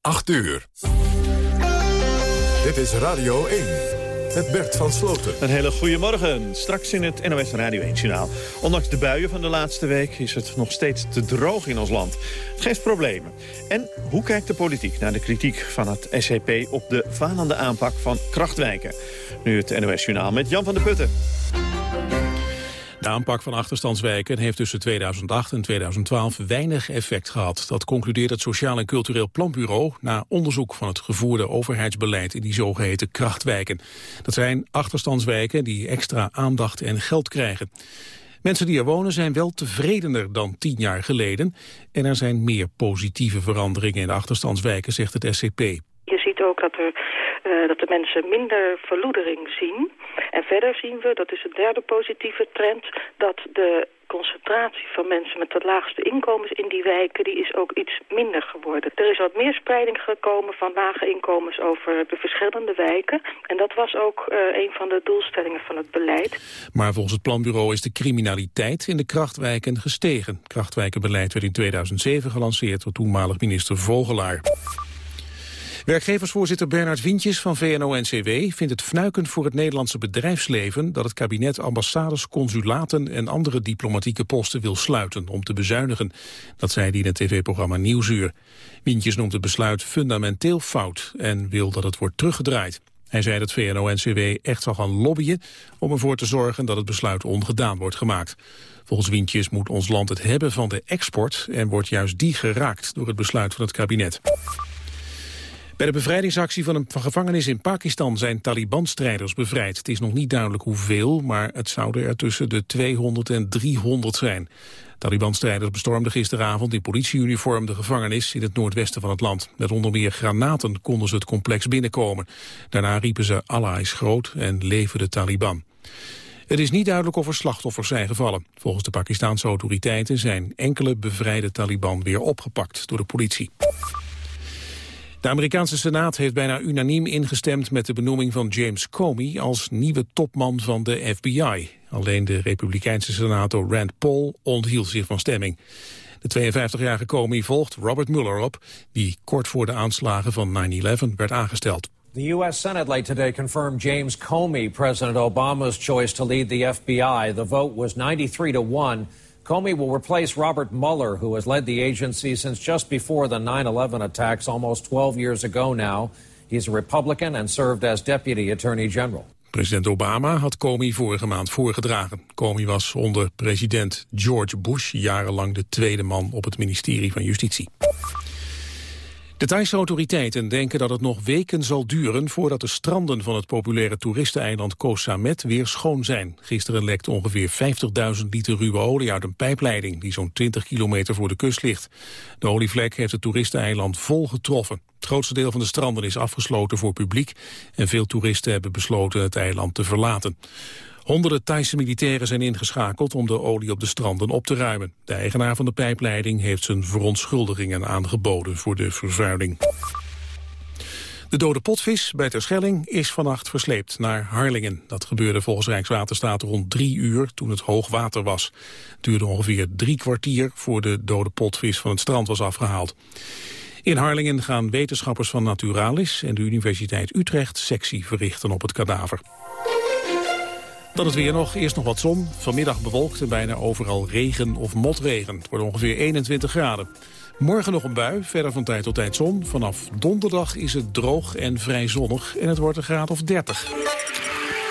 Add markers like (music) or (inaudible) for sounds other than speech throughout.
8 uur. Dit is Radio 1. Met Bert van Sloten. Een hele goede morgen. Straks in het NOS Radio 1-journaal. Ondanks de buien van de laatste week is het nog steeds te droog in ons land. Het geeft problemen. En hoe kijkt de politiek naar de kritiek van het SCP... op de falende aanpak van krachtwijken? Nu het NOS-journaal met Jan van der Putten. Aanpak van achterstandswijken heeft tussen 2008 en 2012 weinig effect gehad. Dat concludeert het Sociaal en Cultureel Planbureau na onderzoek van het gevoerde overheidsbeleid in die zogeheten krachtwijken. Dat zijn achterstandswijken die extra aandacht en geld krijgen. Mensen die er wonen zijn wel tevredener dan tien jaar geleden. En er zijn meer positieve veranderingen in de achterstandswijken, zegt het SCP. Je ziet ook dat, er, uh, dat de mensen minder verloedering zien. En verder zien we, dat is een derde positieve trend... dat de concentratie van mensen met de laagste inkomens in die wijken... die is ook iets minder geworden. Er is wat meer spreiding gekomen van lage inkomens over de verschillende wijken. En dat was ook uh, een van de doelstellingen van het beleid. Maar volgens het planbureau is de criminaliteit in de krachtwijken gestegen. Krachtwijkenbeleid werd in 2007 gelanceerd door toenmalig minister Vogelaar. Werkgeversvoorzitter Bernard Wientjes van VNO-NCW vindt het fnuikend voor het Nederlandse bedrijfsleven dat het kabinet ambassades, consulaten en andere diplomatieke posten wil sluiten om te bezuinigen. Dat zei hij in het tv-programma Nieuwsuur. Wientjes noemt het besluit fundamenteel fout en wil dat het wordt teruggedraaid. Hij zei dat VNO-NCW echt zal gaan lobbyen om ervoor te zorgen dat het besluit ongedaan wordt gemaakt. Volgens Wientjes moet ons land het hebben van de export en wordt juist die geraakt door het besluit van het kabinet. Bij de bevrijdingsactie van een gevangenis in Pakistan zijn Taliban-strijders bevrijd. Het is nog niet duidelijk hoeveel, maar het zouden er tussen de 200 en 300 zijn. Taliban-strijders bestormden gisteravond in politieuniform de gevangenis in het noordwesten van het land. Met onder meer granaten konden ze het complex binnenkomen. Daarna riepen ze Allah is groot en leven de Taliban. Het is niet duidelijk of er slachtoffers zijn gevallen. Volgens de Pakistanse autoriteiten zijn enkele bevrijde Taliban weer opgepakt door de politie. De Amerikaanse Senaat heeft bijna unaniem ingestemd met de benoeming van James Comey als nieuwe topman van de FBI. Alleen de republikeinse senator Rand Paul onthield zich van stemming. De 52-jarige Comey volgt Robert Mueller op, die kort voor de aanslagen van 9-11 werd aangesteld. The U.S. Senate late today confirmed James Comey, President Obama's choice to lead the FBI. The vote was 93 to 1. Comey will replace Robert Mueller, who has led the agency since just before the 9 11 attacks almost 12 years ago now. He's a Republican and served as Deputy Attorney General. President Obama had Comey vorige maand voorgedragen. Comey was onder president George Bush jarenlang de tweede man op het ministerie van Justitie. De Thaise autoriteiten denken dat het nog weken zal duren voordat de stranden van het populaire toeristeneiland Koh Samet weer schoon zijn. Gisteren lekte ongeveer 50.000 liter ruwe olie uit een pijpleiding die zo'n 20 kilometer voor de kust ligt. De olievlek heeft het toeristeneiland vol getroffen. Het grootste deel van de stranden is afgesloten voor publiek en veel toeristen hebben besloten het eiland te verlaten. Honderden Thaise militairen zijn ingeschakeld om de olie op de stranden op te ruimen. De eigenaar van de pijpleiding heeft zijn verontschuldigingen aangeboden voor de vervuiling. De dode potvis bij Terschelling is vannacht versleept naar Harlingen. Dat gebeurde volgens Rijkswaterstaat rond drie uur toen het hoog water was. Het duurde ongeveer drie kwartier voor de dode potvis van het strand was afgehaald. In Harlingen gaan wetenschappers van Naturalis en de Universiteit Utrecht sectie verrichten op het kadaver. Dan het weer nog. Eerst nog wat zon. Vanmiddag bewolkt en bijna overal regen of motregen. Het wordt ongeveer 21 graden. Morgen nog een bui, verder van tijd tot tijd zon. Vanaf donderdag is het droog en vrij zonnig en het wordt een graad of 30.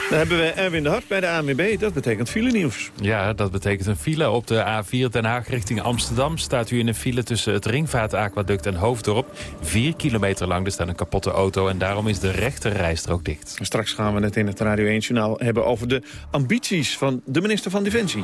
Dan hebben we Erwin de Hart bij de ANWB. Dat betekent file nieuws. Ja, dat betekent een file. Op de A4 Den Haag richting Amsterdam staat u in een file tussen het Ringvaartaquaduct en Hoofddorp. Vier kilometer lang, er staat een kapotte auto en daarom is de rechte rijstrook dicht. Straks gaan we het in het Radio 1 Journaal hebben over de ambities van de minister van Defensie.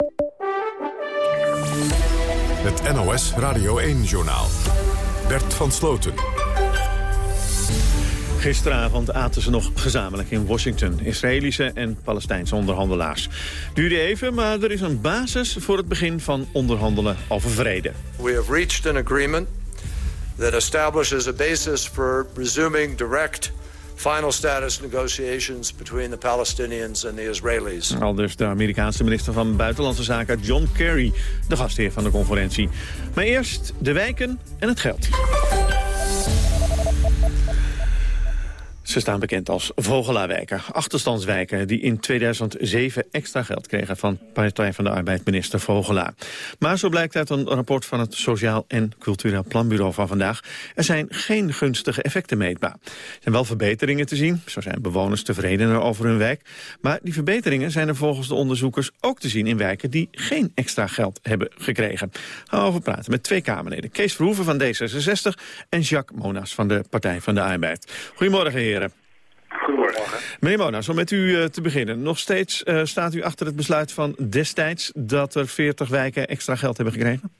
Het NOS Radio 1-journaal. Bert van Sloten. Gisteravond aten ze nog gezamenlijk in Washington. Israëlische en Palestijnse onderhandelaars. Duurde even, maar er is een basis voor het begin van onderhandelen over vrede. We have reached an agreement that establishes a basis for resuming direct final status negotiations between the Palestinians and the Israelis. Al dus de Amerikaanse minister van Buitenlandse Zaken John Kerry, de gastheer van de conferentie. Maar eerst de wijken en het geld. Ze staan bekend als Vogelaarwijken, achterstandswijken... die in 2007 extra geld kregen van Partij van de Arbeid minister Vogelaar. Maar zo blijkt uit een rapport van het Sociaal en Cultureel Planbureau van vandaag... er zijn geen gunstige effecten meetbaar. Er zijn wel verbeteringen te zien, zo zijn bewoners tevredener over hun wijk... maar die verbeteringen zijn er volgens de onderzoekers ook te zien in wijken... die geen extra geld hebben gekregen. Gaan we over praten met twee Kamerleden. Kees Verhoeven van D66 en Jacques Monas van de Partij van de Arbeid. Goedemorgen, heren. Meneer Monas, om met u uh, te beginnen. Nog steeds uh, staat u achter het besluit van destijds... dat er 40 wijken extra geld hebben gekregen?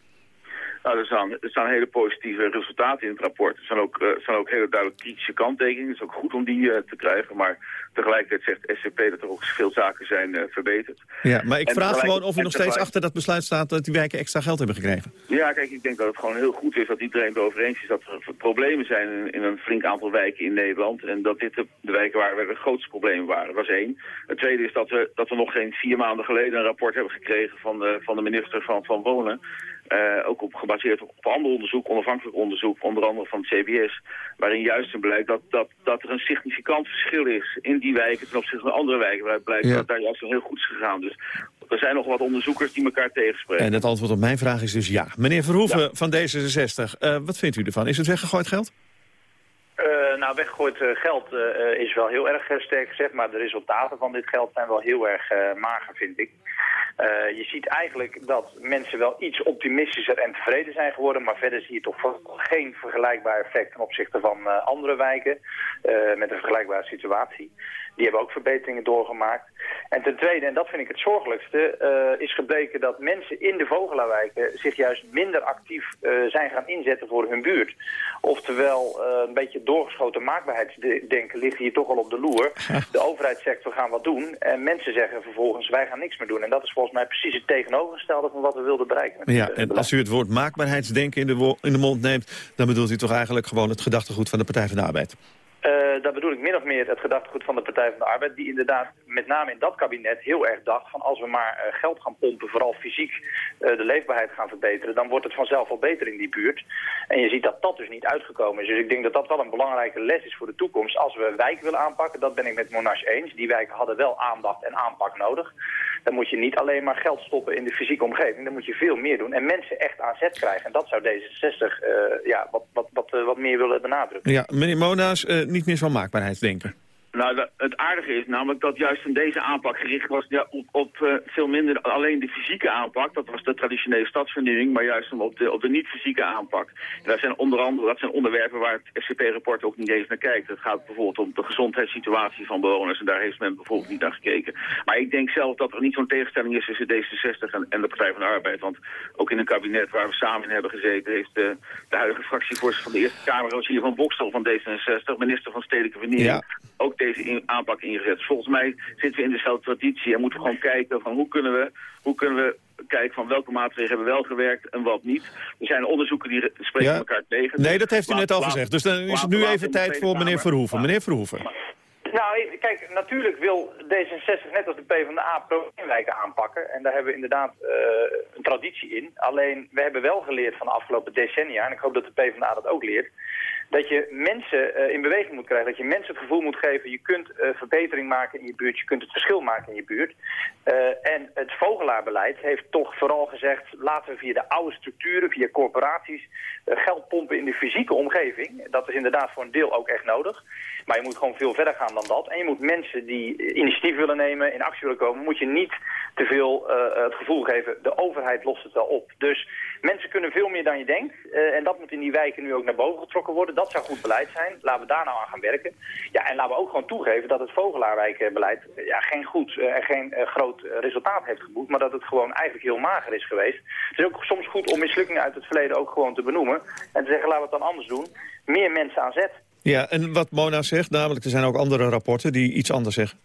Nou, er, staan, er staan hele positieve resultaten in het rapport. Er zijn ook, zijn ook hele duidelijk kritische kanttekeningen. Het is ook goed om die te krijgen. Maar tegelijkertijd zegt SCP dat er ook veel zaken zijn verbeterd. Ja, maar ik en vraag gewoon of u nog steeds achter dat besluit staat... dat die wijken extra geld hebben gekregen. Ja, kijk, ik denk dat het gewoon heel goed is dat iedereen het erover eens is... dat er problemen zijn in, in, een flink aantal wijken in Nederland. En dat dit de, de wijken waren waar de grootste problemen waren. Dat was één. Het tweede is dat we, dat we nog geen vier maanden geleden een rapport hebben gekregen... van de, van de minister van, van Wonen... Uh, ook op, gebaseerd op, op ander onderzoek, onafhankelijk onderzoek, onder andere van het CBS, waarin juist blijkt dat, dat, dat er een significant verschil is in die wijken ten opzichte van andere wijken, waaruit blijkt ja. dat daar juist heel goed is gegaan. Dus er zijn nog wat onderzoekers die elkaar tegenspreken. En het antwoord op mijn vraag is dus ja. Meneer Verhoeven ja. van D66, uh, wat vindt u ervan? Is het weggegooid geld? Uh, nou, weggegooid uh, geld uh, is wel heel erg sterk gezegd, maar de resultaten van dit geld zijn wel heel erg mager, vind ik. Uh, je ziet eigenlijk dat mensen wel iets optimistischer en tevreden zijn geworden, maar verder zie je toch geen vergelijkbaar effect ten opzichte van uh, andere wijken uh, met een vergelijkbare situatie. Die hebben ook verbeteringen doorgemaakt. En ten tweede, en dat vind ik het zorgelijkste, uh, is gebleken dat mensen in de Vogelaarwijken zich juist minder actief uh, zijn gaan inzetten voor hun buurt. Oftewel, uh, een beetje doorgeschoten maakbaarheidsdenken ligt hier toch al op de loer. (laughs) De overheidssector gaan wat doen en mensen zeggen vervolgens wij gaan niks meer doen. En dat is volgens mij precies het tegenovergestelde van wat we wilden bereiken. Ja, en als u het woord maakbaarheidsdenken in de, in de mond neemt, dan bedoelt u toch eigenlijk gewoon het gedachtegoed van de Partij van de Arbeid? Uh, bedoel ik min of meer het gedachtegoed van de Partij van de Arbeid... die inderdaad met name in dat kabinet heel erg dacht van... als we maar uh, geld gaan pompen, vooral fysiek uh, de leefbaarheid gaan verbeteren... dan wordt het vanzelf al beter in die buurt. En je ziet dat dat dus niet uitgekomen is. Dus ik denk dat dat wel een belangrijke les is voor de toekomst. Als we wijken willen aanpakken, dat ben ik met Monash eens. Die wijken hadden wel aandacht en aanpak nodig. Dan moet je niet alleen maar geld stoppen in de fysieke omgeving. Dan moet je veel meer doen en mensen echt aan zet krijgen. En dat zou D66 ja, wat, wat, wat, wat meer willen benadrukken. Ja, meneer Mona's, niet meer van maakbaarheidsdenken. Nou, het aardige is namelijk dat juist in deze aanpak gericht was ja, op, op uh, veel minder alleen de fysieke aanpak. Dat was de traditionele stadsvernieuwing, maar juist op de, op de niet-fysieke aanpak. En dat zijn onder andere dat zijn onderwerpen waar het SCP-rapport ook niet eens naar kijkt. Het gaat bijvoorbeeld om de gezondheidssituatie van bewoners en daar heeft men bijvoorbeeld niet naar gekeken. Maar ik denk zelf dat er niet zo'n tegenstelling is tussen D66 en, en, de Partij van de Arbeid. Want ook in een kabinet waar we samen in hebben gezeten heeft de, de huidige fractievoorzitter van de Eerste Kamer, Rogier van Bokstel van D66, minister van Stedelijke Vernieuwing, ja. ook deze in, aanpak ingezet. Volgens mij zitten we in dezelfde traditie en moeten we gewoon kijken van hoe kunnen we, hoe kunnen we kijken van welke maatregelen hebben wel gewerkt en wat niet. Er zijn onderzoeken die spreken ja. elkaar tegen. Nee, dat heeft u net al gezegd. Dus dan is het nu even tijd voor meneer Verhoeven. Meneer Verhoeven. Nou, kijk, natuurlijk wil D66 net als de PvdA probleemwijken aanpakken. En daar hebben we inderdaad uh, een traditie in. Alleen, we hebben wel geleerd van de afgelopen decennia, en ik hoop dat de PvdA dat ook leert dat je mensen uh, in beweging moet krijgen. Dat je mensen het gevoel moet geven, je kunt uh, verbetering maken in je buurt, je kunt het verschil maken in je buurt. Uh, en het vogelaarbeleid heeft toch vooral gezegd, laten we via de oude structuren, via corporaties, geld pompen in de fysieke omgeving. Dat is inderdaad voor een deel ook echt nodig. Maar je moet gewoon veel verder gaan dan dat. En je moet mensen die initiatief willen nemen, in actie willen komen, moet je niet te veel het gevoel geven, de overheid lost het wel op. Dus Mensen kunnen veel meer dan je denkt. Eh, en dat moet in die wijken nu ook naar boven getrokken worden. Dat zou goed beleid zijn. Laten we daar nou aan gaan werken. Ja, en laten we ook gewoon toegeven dat het Vogelaarwijkbeleid uh, ja, geen goed en geen groot resultaat heeft geboekt. Maar dat het gewoon eigenlijk heel mager is geweest. Het is ook soms goed om mislukkingen uit het verleden ook gewoon te benoemen. En te zeggen, laten we het dan anders doen. Meer mensen aan zet. Ja, en wat Mona zegt, namelijk er zijn ook andere rapporten die iets anders zeggen.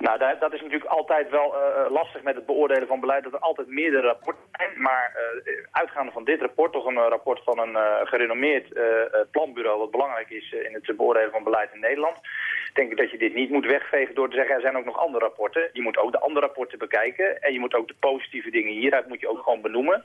Nou, dat, dat, is natuurlijk altijd wel uh, lastig met het beoordelen van beleid, dat er altijd meerdere rapporten zijn. Maar uh, uitgaande van dit rapport, toch een rapport van een gerenommeerd planbureau, wat belangrijk is in het beoordelen van beleid in Nederland, denk ik dat je dit niet moet wegvegen door te zeggen, er zijn ook nog andere rapporten. Je moet ook de andere rapporten bekijken en je moet ook de positieve dingen hieruit moet je ook gewoon benoemen.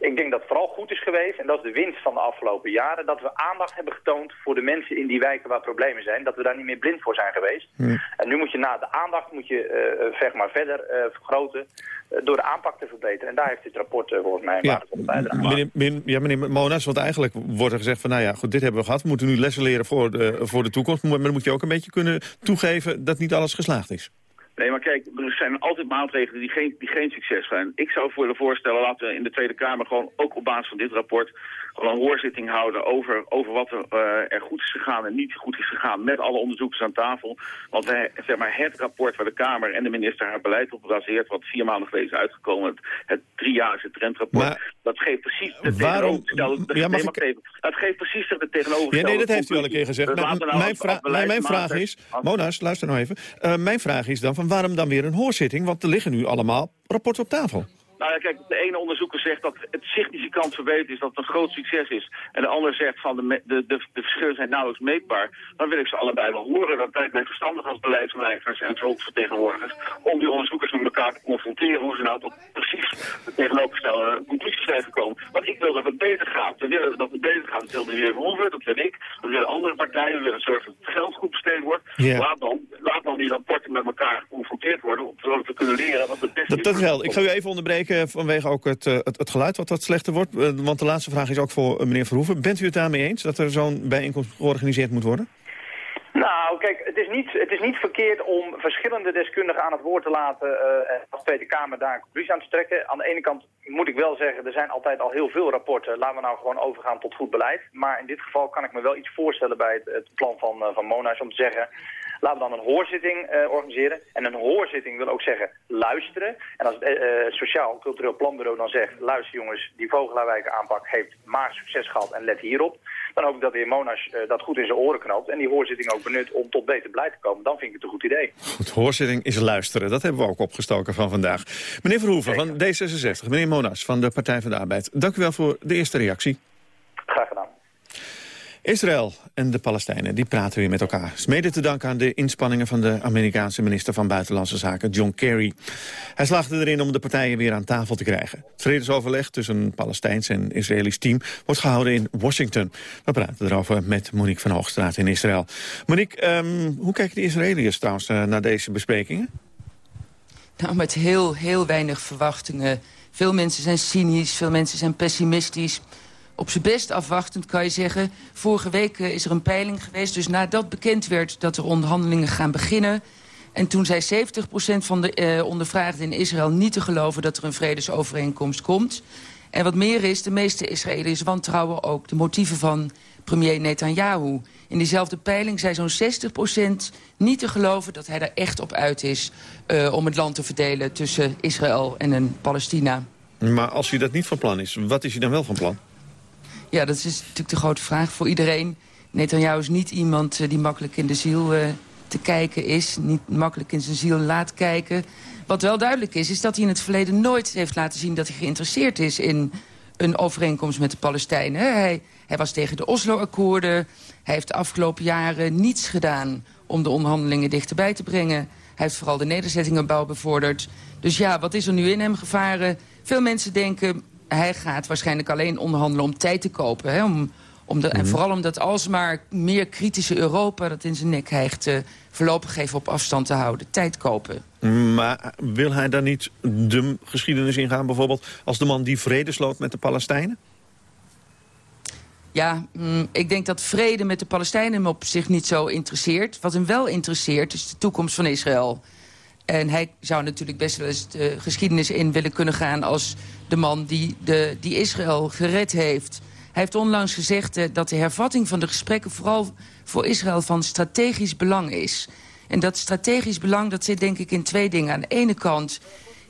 Ik denk dat het vooral goed is geweest, en dat is de winst van de afgelopen jaren, dat we aandacht hebben getoond voor de mensen in die wijken waar problemen zijn. Dat we daar niet meer blind voor zijn geweest. En nu moet je na de aandacht moet je uh, zeg maar verder uh, vergroten uh, door de aanpak te verbeteren. En daar heeft dit rapport volgens mij een ja. waardevolle bijdrage. Meneer, ja, meneer Monas, want eigenlijk wordt er gezegd van nou ja, goed, dit hebben we gehad. We moeten nu lessen leren voor de, voor de toekomst. Maar dan moet je ook een beetje kunnen toegeven dat niet alles geslaagd is. Nee, maar kijk, er zijn altijd maatregelen die geen, die geen succes zijn. Ik zou voor de voorstellen, laten we in de Tweede Kamer gewoon ook op basis van dit rapport gewoon een hoorzitting houden over, over wat er, uh, er goed is gegaan en niet goed is gegaan met alle onderzoekers aan tafel. Want wij, zeg maar, het rapport waar de Kamer en de minister haar beleid op baseert, wat vier maanden geleden is uitgekomen, het, het driejaarse trendrapport, maar, dat geeft precies de waarom, ja, mag ik... even, het geeft precies de tegenovergestelde... Ja, nee, dat heeft u al een keer gezegd. Nou, mijn, vra mijn, mijn vraag is, Monas, luister nou even. Uh, mijn vraag is dan, van waarom dan weer een hoorzitting? Want er liggen nu allemaal rapporten op tafel. Nou ja, kijk, de ene onderzoeker zegt dat het significant verbeterd is, dat het een groot succes is. En de ander zegt van de, de, de, de verschillen zijn nauwelijks meetbaar. Dan wil ik ze allebei wel horen. Dat lijkt mij verstandig als beleidsmakers en volksvertegenwoordigers. Om die onderzoekers met elkaar te confronteren hoe ze nou tot precies de tegenovergestelde conclusies zijn gekomen. Want ik wil dat het beter gaat. We willen dat het beter gaat. Dat wil de heer Verhoeven, dat wil ik. Dat willen andere partijen. We willen zorgen dat het geld goed besteed wordt. Laat, dan, laat dan die rapporten met elkaar geconfronteerd worden. Zodat we kunnen leren wat het beste dat, is. Dat wel. Ik ga u even onderbreken vanwege ook het, eh, het, het, geluid wat wat slechter wordt. Eh, want de laatste vraag is ook voor eh, meneer Verhoeven. Bent u het daarmee eens dat er zo'n bijeenkomst georganiseerd moet worden? Nou, kijk, het is, niet, het is niet verkeerd om verschillende deskundigen aan het woord te laten uh, als Tweede Kamer daar een conclusie aan te trekken. Aan de ene kant moet ik wel zeggen, er zijn altijd al heel veel rapporten. Laten we nou gewoon overgaan tot goed beleid. Maar in dit geval kan ik me wel iets voorstellen bij het, het plan van, uh, van Mona's om te zeggen... Laten we dan een hoorzitting uh, organiseren. En een hoorzitting wil ook zeggen luisteren. En als het uh, Sociaal Cultureel Planbureau dan zegt... luister jongens, die Vogelaarwijken aanpak heeft maar succes gehad en let hierop. Dan hoop ik dat de heer Monas uh, dat goed in zijn oren knoopt... en die hoorzitting ook benut om tot beter beleid te komen. Dan vind ik het een goed idee. Goed, hoorzitting is luisteren. Dat hebben we ook opgestoken van vandaag. Meneer Verhoeven van D66, meneer Monas van de Partij van de Arbeid. Dank u wel voor de eerste reactie. Israël en de Palestijnen die praten weer met elkaar. Smede te danken aan de inspanningen van de Amerikaanse minister van Buitenlandse Zaken, John Kerry. Hij slaagde erin om de partijen weer aan tafel te krijgen. Het vredesoverleg tussen een Palestijns en Israëlisch team wordt gehouden in Washington. We praten erover met Monique van Hoogstraat in Israël. Monique, um, hoe kijken de Israëliërs trouwens uh, naar deze besprekingen? Nou, met heel, heel weinig verwachtingen. Veel mensen zijn cynisch, veel mensen zijn pessimistisch op zijn best afwachtend, kan je zeggen. Vorige week uh, is er een peiling geweest. Dus nadat bekend werd dat er onderhandelingen gaan beginnen... en toen zei 70% van de uh, ondervraagden in Israël niet te geloven... dat er een vredesovereenkomst komt. En wat meer is, de meeste Israëliërs wantrouwen ook... de motieven van premier Netanyahu. In diezelfde peiling zei zo'n 60% niet te geloven dat hij er echt op uit is... Uh, om het land te verdelen tussen Israël en een Palestina. Maar als hij dat niet van plan is, wat is hij dan wel van plan? Ja, dat is natuurlijk de grote vraag voor iedereen. Netanyahu is niet iemand uh, die makkelijk in de ziel uh, te kijken is. Niet makkelijk in zijn ziel laat kijken. Wat wel duidelijk is, is dat hij in het verleden nooit heeft laten zien... dat hij geïnteresseerd is in een overeenkomst met de Palestijnen. Hij, hij was tegen de Oslo-akkoorden. Hij heeft de afgelopen jaren niets gedaan om de onderhandelingen dichterbij te brengen. Hij heeft vooral de nederzettingenbouw bevorderd. Dus ja, wat is er nu in hem gevaren? Veel mensen denken, hij gaat waarschijnlijk alleen onderhandelen om tijd te kopen. Hè? Om, om de, En mhm. vooral omdat alsmaar meer kritische Europa dat in zijn nek hijgt... Uh, voorlopig even op afstand te houden. Tijd kopen. Maar wil hij dan niet de geschiedenis ingaan bijvoorbeeld... als de man die vrede sloot met de Palestijnen? Ja, mm, ik denk dat vrede met de Palestijnen hem op zich niet zo interesseert. Wat hem wel interesseert is de toekomst van Israël. En hij zou natuurlijk best wel eens de geschiedenis in willen kunnen gaan... als de man die, de, die Israël gered heeft. Hij heeft onlangs gezegd uh, dat de hervatting van de gesprekken... vooral voor Israël van strategisch belang is. En dat strategisch belang dat zit denk ik in twee dingen. Aan de ene kant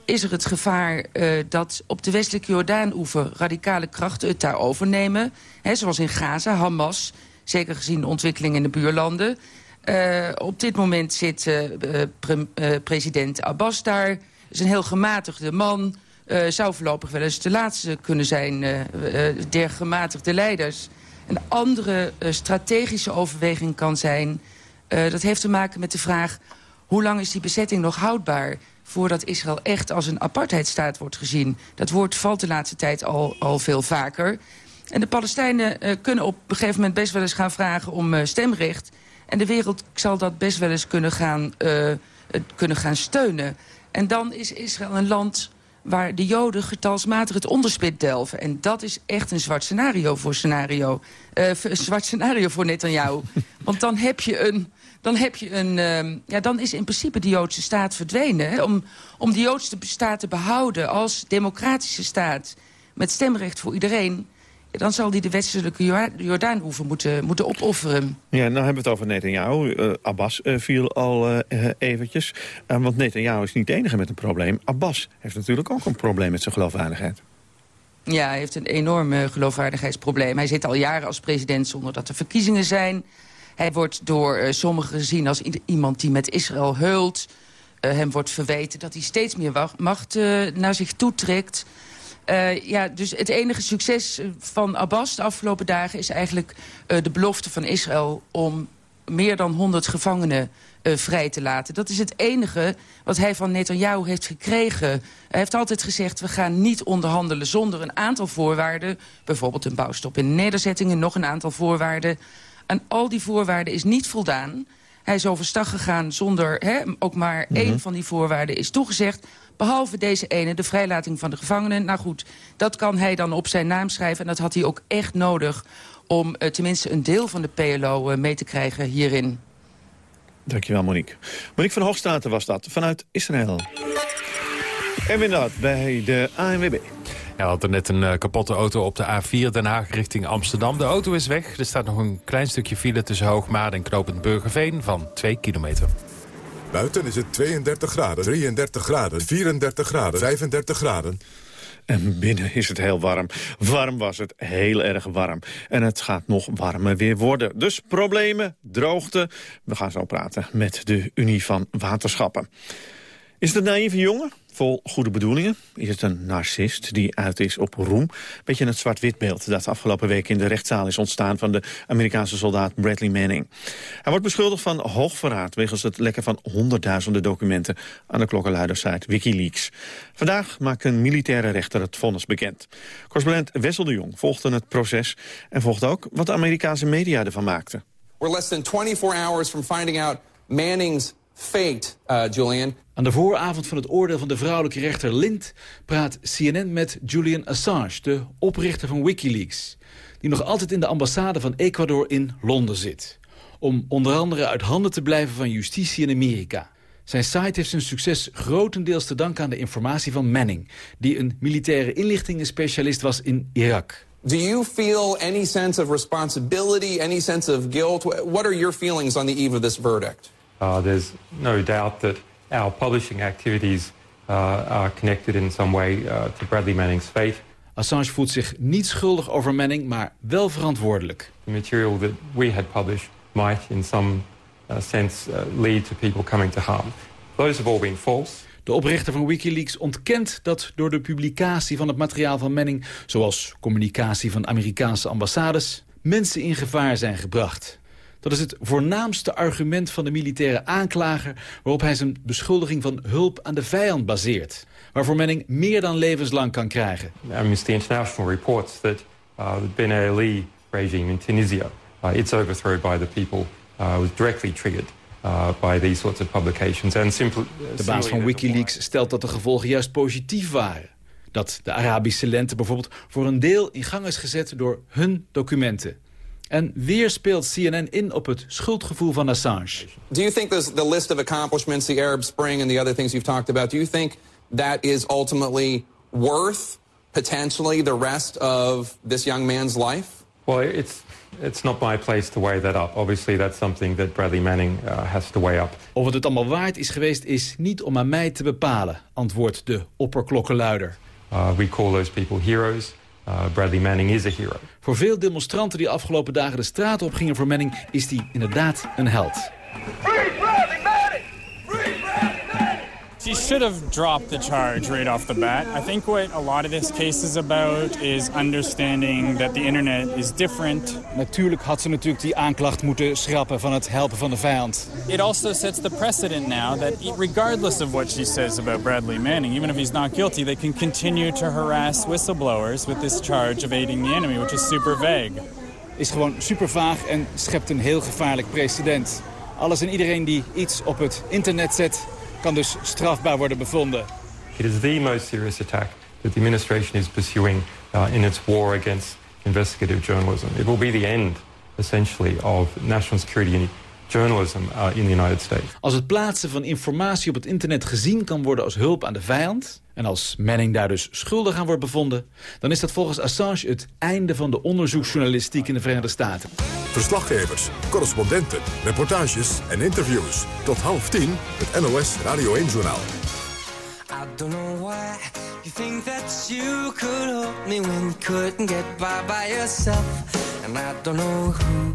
is er het gevaar uh, dat op de westelijke Jordaan-oever... radicale krachten het daar overnemen. Zoals in Gaza, Hamas, zeker gezien de ontwikkeling in de buurlanden... Uh, op dit moment zit pre uh, president Abbas daar. is een heel gematigde man. zou voorlopig wel eens de laatste kunnen zijn der gematigde leiders. Een andere strategische overweging kan zijn... dat heeft te maken met de vraag... hoe lang is die bezetting nog houdbaar... voordat Israël echt als een apartheidstaat wordt gezien. Dat woord valt de laatste tijd al, al veel vaker. En de Palestijnen kunnen op een gegeven moment best wel eens gaan vragen om stemrecht... En de wereld zal dat best wel eens kunnen gaan, uh, kunnen gaan steunen. En dan is Israël een land waar de Joden getalsmatig het onderspit delven. En dat is echt een zwart scenario voor, scenario, uh, een zwart scenario voor Netanyahu. (laughs) Want dan heb je een... Dan, heb je een, uh, ja, dan is in principe de Joodse staat verdwenen. Hè? Om, om de Joodse staat te behouden als democratische staat... met stemrecht voor iedereen dan zal hij de westelijke Jordaanhoeven moeten, moeten opofferen. Ja, nou hebben we het over Netanyahu. Uh, Abbas uh, viel al uh, eventjes. want Netanyahu is niet de enige met een probleem. Abbas heeft natuurlijk ook een probleem met zijn geloofwaardigheid. Ja, hij heeft een enorm geloofwaardigheidsprobleem. Hij zit al jaren als president zonder dat er verkiezingen zijn. Hij wordt door sommigen gezien als iemand die met Israël heult. hem wordt verweten dat hij steeds meer macht naar zich toetrekt... Uh, ja, dus het enige succes van Abbas de afgelopen dagen... is eigenlijk uh, de belofte van Israël om meer dan 100 gevangenen vrij te laten. Dat is het enige wat hij van Netanyahu heeft gekregen. Hij heeft altijd gezegd, we gaan niet onderhandelen zonder een aantal voorwaarden. Bijvoorbeeld een bouwstop in nederzettingen, nog een aantal voorwaarden. En al die voorwaarden is niet voldaan. Hij is overstag gegaan zonder hè, ook maar mm -hmm. één van die voorwaarden is toegezegd. Behalve deze ene, de vrijlating van de gevangenen. Nou goed, dat kan hij dan op zijn naam schrijven. En dat had hij ook echt nodig om uh, tenminste een deel van de PLO uh, mee te krijgen hierin. Dankjewel, Monique. Monique van Hoogstraten was dat, vanuit Israël. En inderdaad, bij de ANWB. Ja, we hadden net een uh, kapotte auto op de A4 Den Haag richting Amsterdam. De auto is weg. Er staat nog een klein stukje file tussen Hoogmaat en Knopend Burgerveen van 2 kilometer. Buiten is het 32 graden, 33 graden, 34 graden, 35 graden. En binnen is het heel warm. Warm was het, heel erg warm. En het gaat nog warmer weer worden. Dus problemen, droogte. We gaan zo praten met de Unie van Waterschappen. Is het een naïeve jongen? Vol goede bedoelingen? Is het een narcist die uit is op roem? Beetje het zwart-wit beeld dat afgelopen week in de rechtszaal is ontstaan... van de Amerikaanse soldaat Bradley Manning. Hij wordt beschuldigd van hoogverraad... wegens het lekken van honderdduizenden documenten... aan de klokkenluidersite Wikileaks. Vandaag maakt een militaire rechter het vonnis bekend. Correspondent Wessel de Jong volgde het proces... en volgde ook wat de Amerikaanse media ervan maakten. We're less than 24 hours from finding out Manning's fate, uh, Julian. Aan de vooravond van het oordeel van de vrouwelijke rechter Lind... praat CNN met Julian Assange, de oprichter van Wikileaks... die nog altijd in de ambassade van Ecuador in Londen zit. Om onder andere uit handen te blijven van justitie in Amerika. Zijn site heeft zijn succes grotendeels te danken aan de informatie van Manning... die een militaire inlichtingenspecialist was in Irak. Do you feel any sense of responsibility, any sense of guilt? What are your feelings on the eve of this verdict? Uh, there's no doubt that our publishing activities uh, are connected in some way uh, to Bradley Manning's fate. Assange voelt zich niet schuldig over Manning, maar wel verantwoordelijk. The material that we had published might in some uh, sense lead to people coming to harm. Those have all been false. De oprichter van Wikileaks ontkent dat door de publicatie van het materiaal van Manning... zoals communicatie van Amerikaanse ambassades... mensen in gevaar zijn gebracht. Dat is het voornaamste argument van de militaire aanklager... waarop hij zijn beschuldiging van hulp aan de vijand baseert. Waarvoor Manning meer dan levenslang kan krijgen. Amnesty International reports that uh, the Ben Ali regime in Tunisia... Uh, its overthrow by the people uh, was directly triggered... Uh, by these sorts of publications. And simply, de baas van Wikileaks stelt dat de gevolgen juist positief waren. Dat de Arabische lente bijvoorbeeld voor een deel in gang is gezet door hun documenten. En weer speelt CNN in op het schuldgevoel van Assange. Do you think this, the list of accomplishments, the Arab Spring and the other things you've talked about, do you think that is ultimately worth potentially the rest of this young man's life? Well, it's it's not my place to weigh that up. Obviously, that's something that Bradley Manning uh, has to weigh up. Of het het allemaal waard is geweest, is niet om aan mij te bepalen, antwoordt de opperklokkenluider. Uh, we call those people heroes. Uh, Bradley Manning is a hero. Voor veel demonstranten die afgelopen dagen de straat op gingen voor Manning... is hij inderdaad een held. She should have dropped the charge right off the bat. I think what a lot of this case is about is understanding that the internet is different. Natuurlijk had ze natuurlijk die aanklacht moeten schrappen van het helpen van de vijand. It also sets the precedent now that regardless of what she says about Bradley Manning, even if he's not guilty, they can continue to harass whistleblowers with this charge of aiding the enemy, which is super vague. Is gewoon super vaag en schept een heel gevaarlijk precedent. Alles en iedereen die iets op het internet zet kan dus strafbaar worden bevonden. It is the most serious attack that the administration is pursuing uh, in its war against investigative journalism. It will be the end, essentially, of national security journalism uh, in the United States. Als het plaatsen van informatie op het internet gezien kan worden als hulp aan de vijand... en als Manning daar dus schuldig aan wordt bevonden... dan is dat volgens Assange het einde van de onderzoeksjournalistiek in de Verenigde Staten. Verslaggevers, correspondenten, reportages en interviews. Tot half tien het NOS Radio 1-journaal. I don't know why you think that you could help me when you couldn't get by by yourself. And I don't know who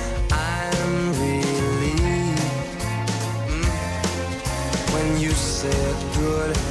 would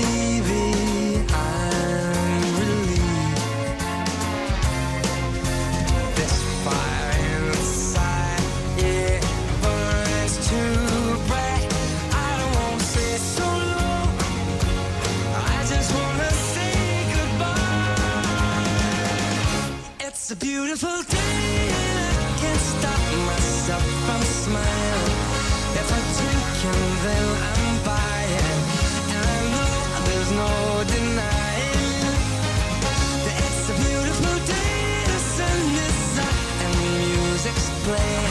It's a beautiful day, and I can't stop myself from smiling. If I drink and then I'm buying, and I know there's no denying that it's a beautiful day. The sun is up and the music's playing,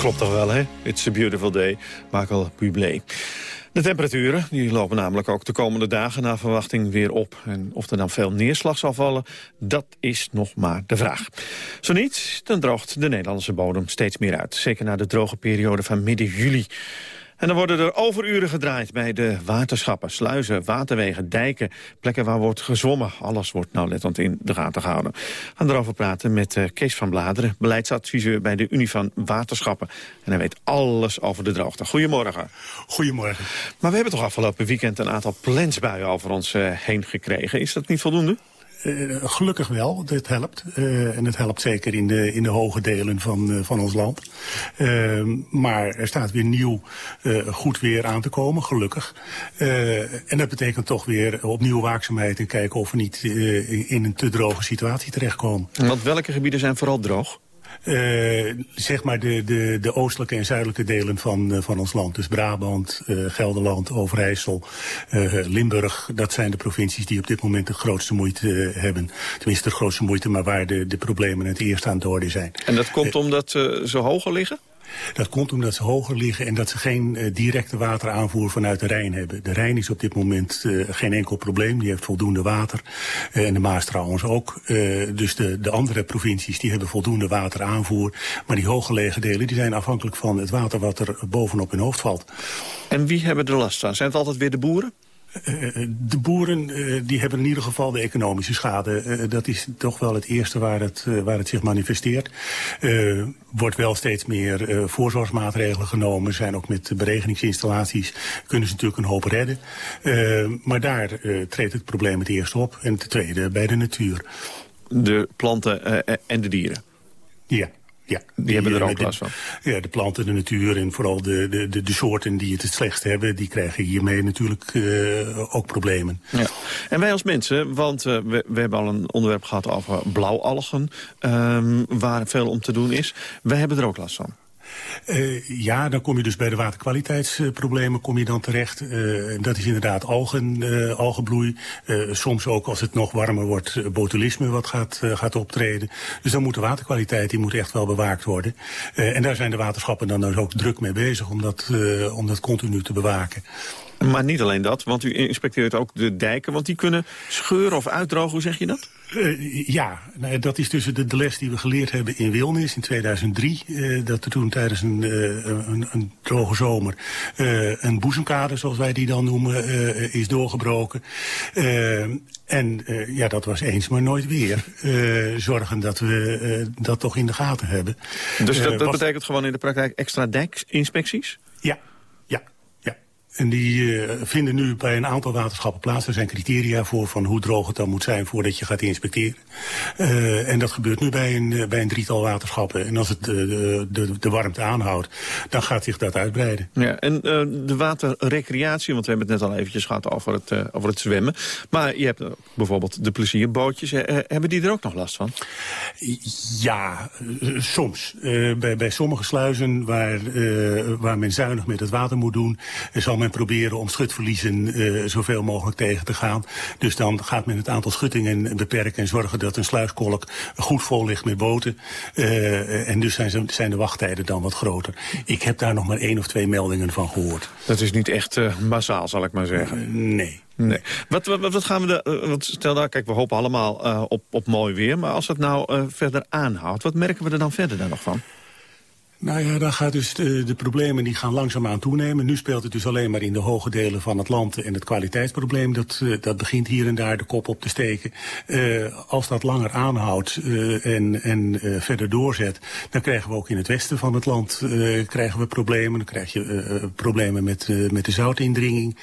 Klopt toch wel, hè? It's a beautiful day. Michael Bublé. De temperaturen die lopen namelijk ook de komende dagen naar verwachting weer op. En of er dan veel neerslag zal vallen, dat is nog maar de vraag. Zo niet, dan droogt de Nederlandse bodem steeds meer uit. Zeker na de droge periode van midden juli. En dan worden er overuren gedraaid bij de waterschappen, sluizen, waterwegen, dijken, plekken waar wordt gezwommen. Alles wordt nauwlettend in de gaten gehouden. We gaan erover praten met uh, Kees van Bladeren, beleidsadviseur bij de Unie van Waterschappen. En hij weet alles over de droogte. Goedemorgen. Goedemorgen. Maar we hebben toch afgelopen weekend een aantal plensbuien over ons uh, heen gekregen. Is dat niet voldoende? Uh, gelukkig wel, dit helpt. Uh, en het helpt zeker in de, in de hoge delen van, uh, van ons land. maar er staat weer nieuw goed weer aan te komen, gelukkig. en dat betekent toch weer opnieuw waakzaamheid en kijken of we niet in een te droge situatie terechtkomen. Want welke gebieden zijn vooral droog? Uh, zeg maar de, de, de oostelijke en zuidelijke delen van, uh, van ons land. Dus Brabant, uh, Gelderland, Overijssel, Limburg. Dat zijn de provincies die op dit moment de grootste moeite hebben. Tenminste de grootste moeite, maar waar de, de problemen het eerst aan het orde zijn. En dat komt omdat ze hoger liggen? Dat komt omdat ze hoger liggen en dat ze geen uh, directe wateraanvoer vanuit de Rijn hebben. De Rijn is op dit moment uh, geen enkel probleem. Die heeft voldoende water. Uh, en de Maas trouwens ook. dus de, de andere provincies die hebben voldoende wateraanvoer. Maar die hooggelegen delen die zijn afhankelijk van het water wat er bovenop hun hoofd valt. En wie hebben er last van? Zijn het altijd weer de boeren? De boeren uh, die hebben in ieder geval de economische schade. Uh, dat is toch wel het eerste waar het, waar het zich manifesteert. wordt wel steeds meer voorzorgsmaatregelen genomen. Zijn ook met beregeningsinstallaties kunnen ze natuurlijk een hoop redden. maar daar treedt het probleem het eerst op. En ten tweede bij de natuur. De planten en de dieren? Ja. Ja, die, die hebben er ook last van. Ja, de planten, de natuur en vooral de, de, de, de soorten die het het slechtst hebben... die krijgen hiermee natuurlijk uh, ook problemen. Ja. En wij als mensen, want uh, we, we hebben al een onderwerp gehad over blauwalgen... Um, waar veel om te doen is. Wij hebben er ook last van. Uh, ja, dan kom je dus bij de waterkwaliteitsproblemen kom je dan terecht. Uh, dat is inderdaad algen, uh, algenbloei. soms ook als het nog warmer wordt, botulisme wat gaat, gaat optreden. Dus dan moet de waterkwaliteit die moet echt wel bewaakt worden. en daar zijn de waterschappen dan dus ook druk mee bezig om dat, om dat continu te bewaken. Maar niet alleen dat, want u inspecteert ook de dijken... want die kunnen scheuren of uitdrogen, hoe zeg je dat? Uh, ja, nou, dat is dus de, de, les die we geleerd hebben in Wilnis in 2003. Uh, dat er toen tijdens een, uh, een, een, droge zomer een boezemkade, zoals wij die dan noemen, is doorgebroken. en ja, dat was eens, maar nooit weer. zorgen dat we dat toch in de gaten hebben. Dus dat, dat betekent gewoon in de praktijk extra dijkinspecties? Ja, en die uh, vinden nu bij een aantal waterschappen plaats. Er zijn criteria voor van hoe droog het dan moet zijn voordat je gaat inspecteren. Uh, en dat gebeurt nu bij een, uh, bij een drietal waterschappen. En als het de, de, de warmte aanhoudt, dan gaat zich dat uitbreiden. Ja, en de waterrecreatie, want we hebben het net al eventjes gehad over het, over het zwemmen. Maar je hebt bijvoorbeeld de plezierbootjes. hebben die er ook nog last van? Ja, soms. bij, bij sommige sluizen waar, waar men zuinig met het water moet doen... zal men proberen om schutverliezen uh, zoveel mogelijk tegen te gaan. Dus dan gaat men het aantal schuttingen beperken en zorgen dat een sluiskolk goed vol ligt met boten. Uh, en dus zijn, ze, zijn de wachttijden dan wat groter. Ik heb daar nog maar één of twee meldingen van gehoord. Dat is niet echt uh, massaal, zal ik maar zeggen. nee. Nee. Wat, wat, wat gaan we de, wat, stel daar, kijk, we hopen allemaal uh, op, op mooi weer. Maar als het nou uh, verder aanhoudt, wat merken we er dan verder dan nog van? Nou ja, dan gaat dus de, problemen die gaan langzaamaan toenemen. Nu speelt het dus alleen maar in de hoge delen van het land en het kwaliteitsprobleem. Dat, uh, dat begint hier en daar de kop op te steken. Uh, als dat langer aanhoudt uh, en, en verder doorzet, dan krijgen we ook in het westen van het land krijgen we problemen. Dan krijg je problemen met, met de zoutindringing.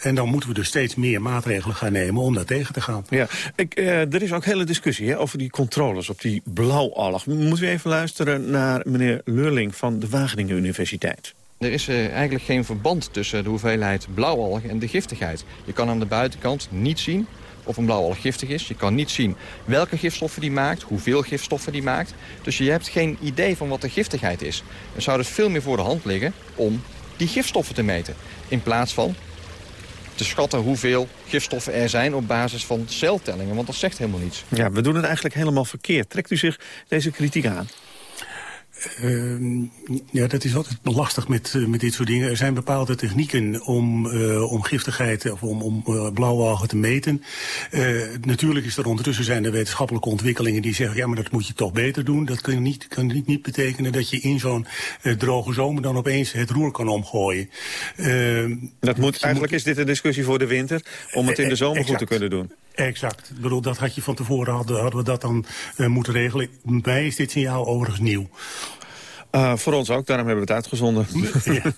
en dan moeten we dus steeds meer maatregelen gaan nemen om dat tegen te gaan. Ja, ik, er is ook hele discussie hè, over die controles op die blauwalg. Moeten we even luisteren naar meneer Leurling van de Wageningen Universiteit. Er is uh, eigenlijk geen verband tussen de hoeveelheid blauwalg en de giftigheid. Je kan aan de buitenkant niet zien of een blauwalg giftig is. Je kan niet zien welke gifstoffen die maakt, hoeveel gifstoffen die maakt. Dus je hebt geen idee van wat de giftigheid is. Er zou dus veel meer voor de hand liggen om die gifstoffen te meten. In plaats van te schatten hoeveel gifstoffen er zijn op basis van celtellingen. Want dat zegt helemaal niets. Ja, we doen het eigenlijk helemaal verkeerd. Trekt u zich deze kritiek aan? Uh, ja, dat is altijd lastig met, uh, met dit soort dingen. Er zijn bepaalde technieken om, uh, om giftigheid of om, om uh, blauwalgen te meten. natuurlijk is er ondertussen zijn er wetenschappelijke ontwikkelingen die zeggen... ja, maar dat moet je toch beter doen. Dat kan niet, kan niet, niet betekenen dat je in zo'n droge zomer dan opeens het roer kan omgooien. Ehm, dat moet, eigenlijk moet... is dit een discussie voor de winter om het in de zomer goed te kunnen doen. Exact. Ik bedoel, dat had je van tevoren, hadden, hadden we dat dan uh, moeten regelen. Bij is dit signaal overigens nieuw. Uh, voor ons ook, daarom hebben we het uitgezonden. (laughs) Ja.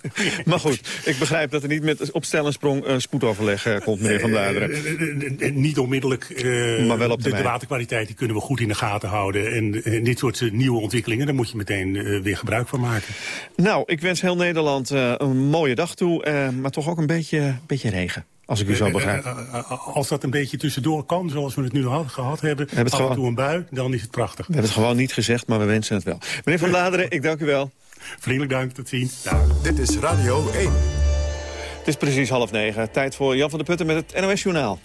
maar goed, ik begrijp dat er niet met op stel en sprong uh, spoedoverleg uh, komt, meneer Van Duideren. niet onmiddellijk, maar wel op de, de, waterkwaliteit die kunnen we goed in de gaten houden. En, en dit soort nieuwe ontwikkelingen, daar moet je meteen weer gebruik van maken. Nou, ik wens heel Nederland een mooie dag toe, maar toch ook een beetje, beetje regen. Als ik u zo begrijp. Als dat een beetje tussendoor kan, zoals we het nu gehad hebben... We af gewoon... en toe een bui, dan is het prachtig. We hebben het gewoon niet gezegd, maar we wensen het wel. Meneer Van Laderen, ik dank u wel. Vriendelijk dank, tot ziens. Dit is Radio 1. Het is precies half negen. Tijd voor Jan van der Putten met het NOS Journaal.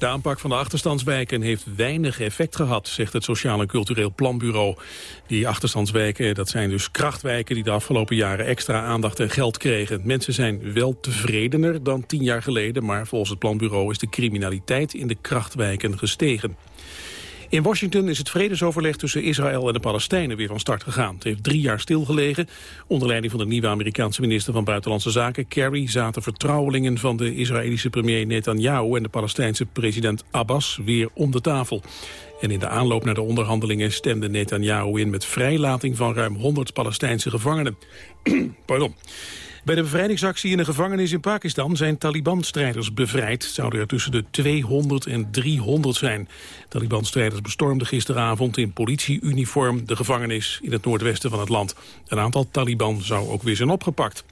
De aanpak van de achterstandswijken heeft weinig effect gehad, zegt het Sociaal en Cultureel Planbureau. Die achterstandswijken, dat zijn dus krachtwijken die de afgelopen jaren extra aandacht en geld kregen. Mensen zijn wel tevredener dan tien jaar geleden, maar volgens het planbureau is de criminaliteit in de krachtwijken gestegen. In Washington is het vredesoverleg tussen Israël en de Palestijnen weer van start gegaan. Het heeft drie jaar stilgelegen. Onder leiding van de nieuwe Amerikaanse minister van Buitenlandse Zaken, Kerry, zaten vertrouwelingen van de Israëlische premier Netanyahu en de Palestijnse president Abbas weer om de tafel. En in de aanloop naar de onderhandelingen stemde Netanyahu in met vrijlating van ruim 100 Palestijnse gevangenen. (clears throat) Pardon. Bij de bevrijdingsactie in een gevangenis in Pakistan zijn Taliban-strijders bevrijd. Zouden er tussen de 200 en 300 zijn. Taliban-strijders bestormden gisteravond in politieuniform de gevangenis in het noordwesten van het land. Een aantal Taliban zou ook weer zijn opgepakt.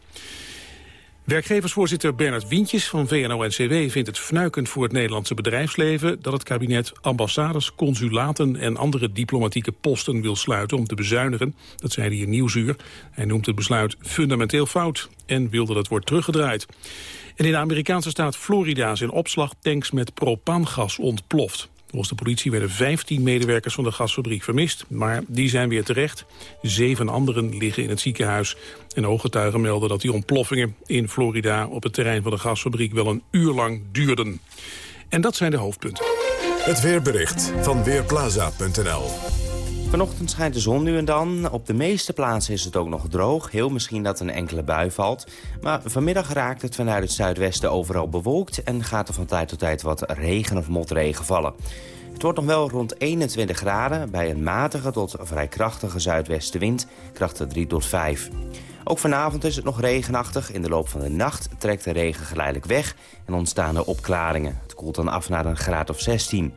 Werkgeversvoorzitter Bernard Wientjes van VNO-NCW vindt het fnuikend voor het Nederlandse bedrijfsleven dat het kabinet ambassades, consulaten en andere diplomatieke posten wil sluiten om te bezuinigen. Dat zei hij in Nieuwsuur. Hij noemt het besluit fundamenteel fout en wil dat het wordt teruggedraaid. En in de Amerikaanse staat Florida zijn opslagtanks met propaangas ontploft. Volgens de politie werden 15 medewerkers van de gasfabriek vermist, maar die zijn weer terecht. Zeven anderen liggen in het ziekenhuis. En ooggetuigen melden dat die ontploffingen in Florida op het terrein van de gasfabriek wel een uur lang duurden. En dat zijn de hoofdpunten. Het weerbericht van Weerplaza.nl Vanochtend schijnt de zon nu en dan. Op de meeste plaatsen is het ook nog droog. Heel misschien dat een enkele bui valt. Maar vanmiddag raakt het vanuit het zuidwesten overal bewolkt... en gaat er van tijd tot tijd wat regen of motregen vallen. Het wordt nog wel rond 21 graden... bij een matige tot vrij krachtige zuidwestenwind, krachten 3 tot 5. Ook vanavond is het nog regenachtig. In de loop van de nacht trekt de regen geleidelijk weg... en ontstaan er opklaringen. Het koelt dan af naar een graad of 16.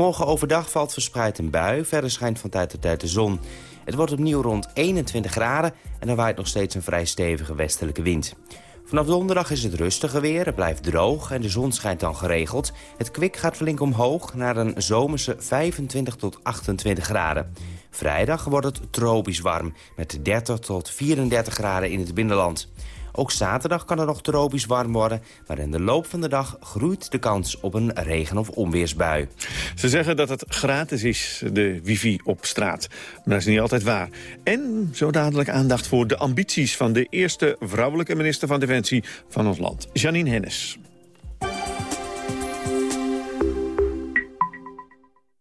Morgen overdag valt verspreid een bui. Verder schijnt van tijd tot tijd de zon. Het wordt opnieuw rond 21 graden en er waait nog steeds een vrij stevige westelijke wind. Vanaf donderdag is het rustiger weer, het blijft droog en de zon schijnt dan geregeld. Het kwik gaat flink omhoog naar een zomerse 25 tot 28 graden. Vrijdag wordt het tropisch warm met 30 tot 34 graden in het binnenland. Ook zaterdag kan het nog tropisch warm worden, maar in de loop van de dag groeit de kans op een regen- of onweersbui. Ze zeggen dat het gratis is, de wifi op straat. Maar dat is niet altijd waar. En zo dadelijk aandacht voor de ambities van de eerste vrouwelijke minister van Defensie van ons land, Janine Hennis.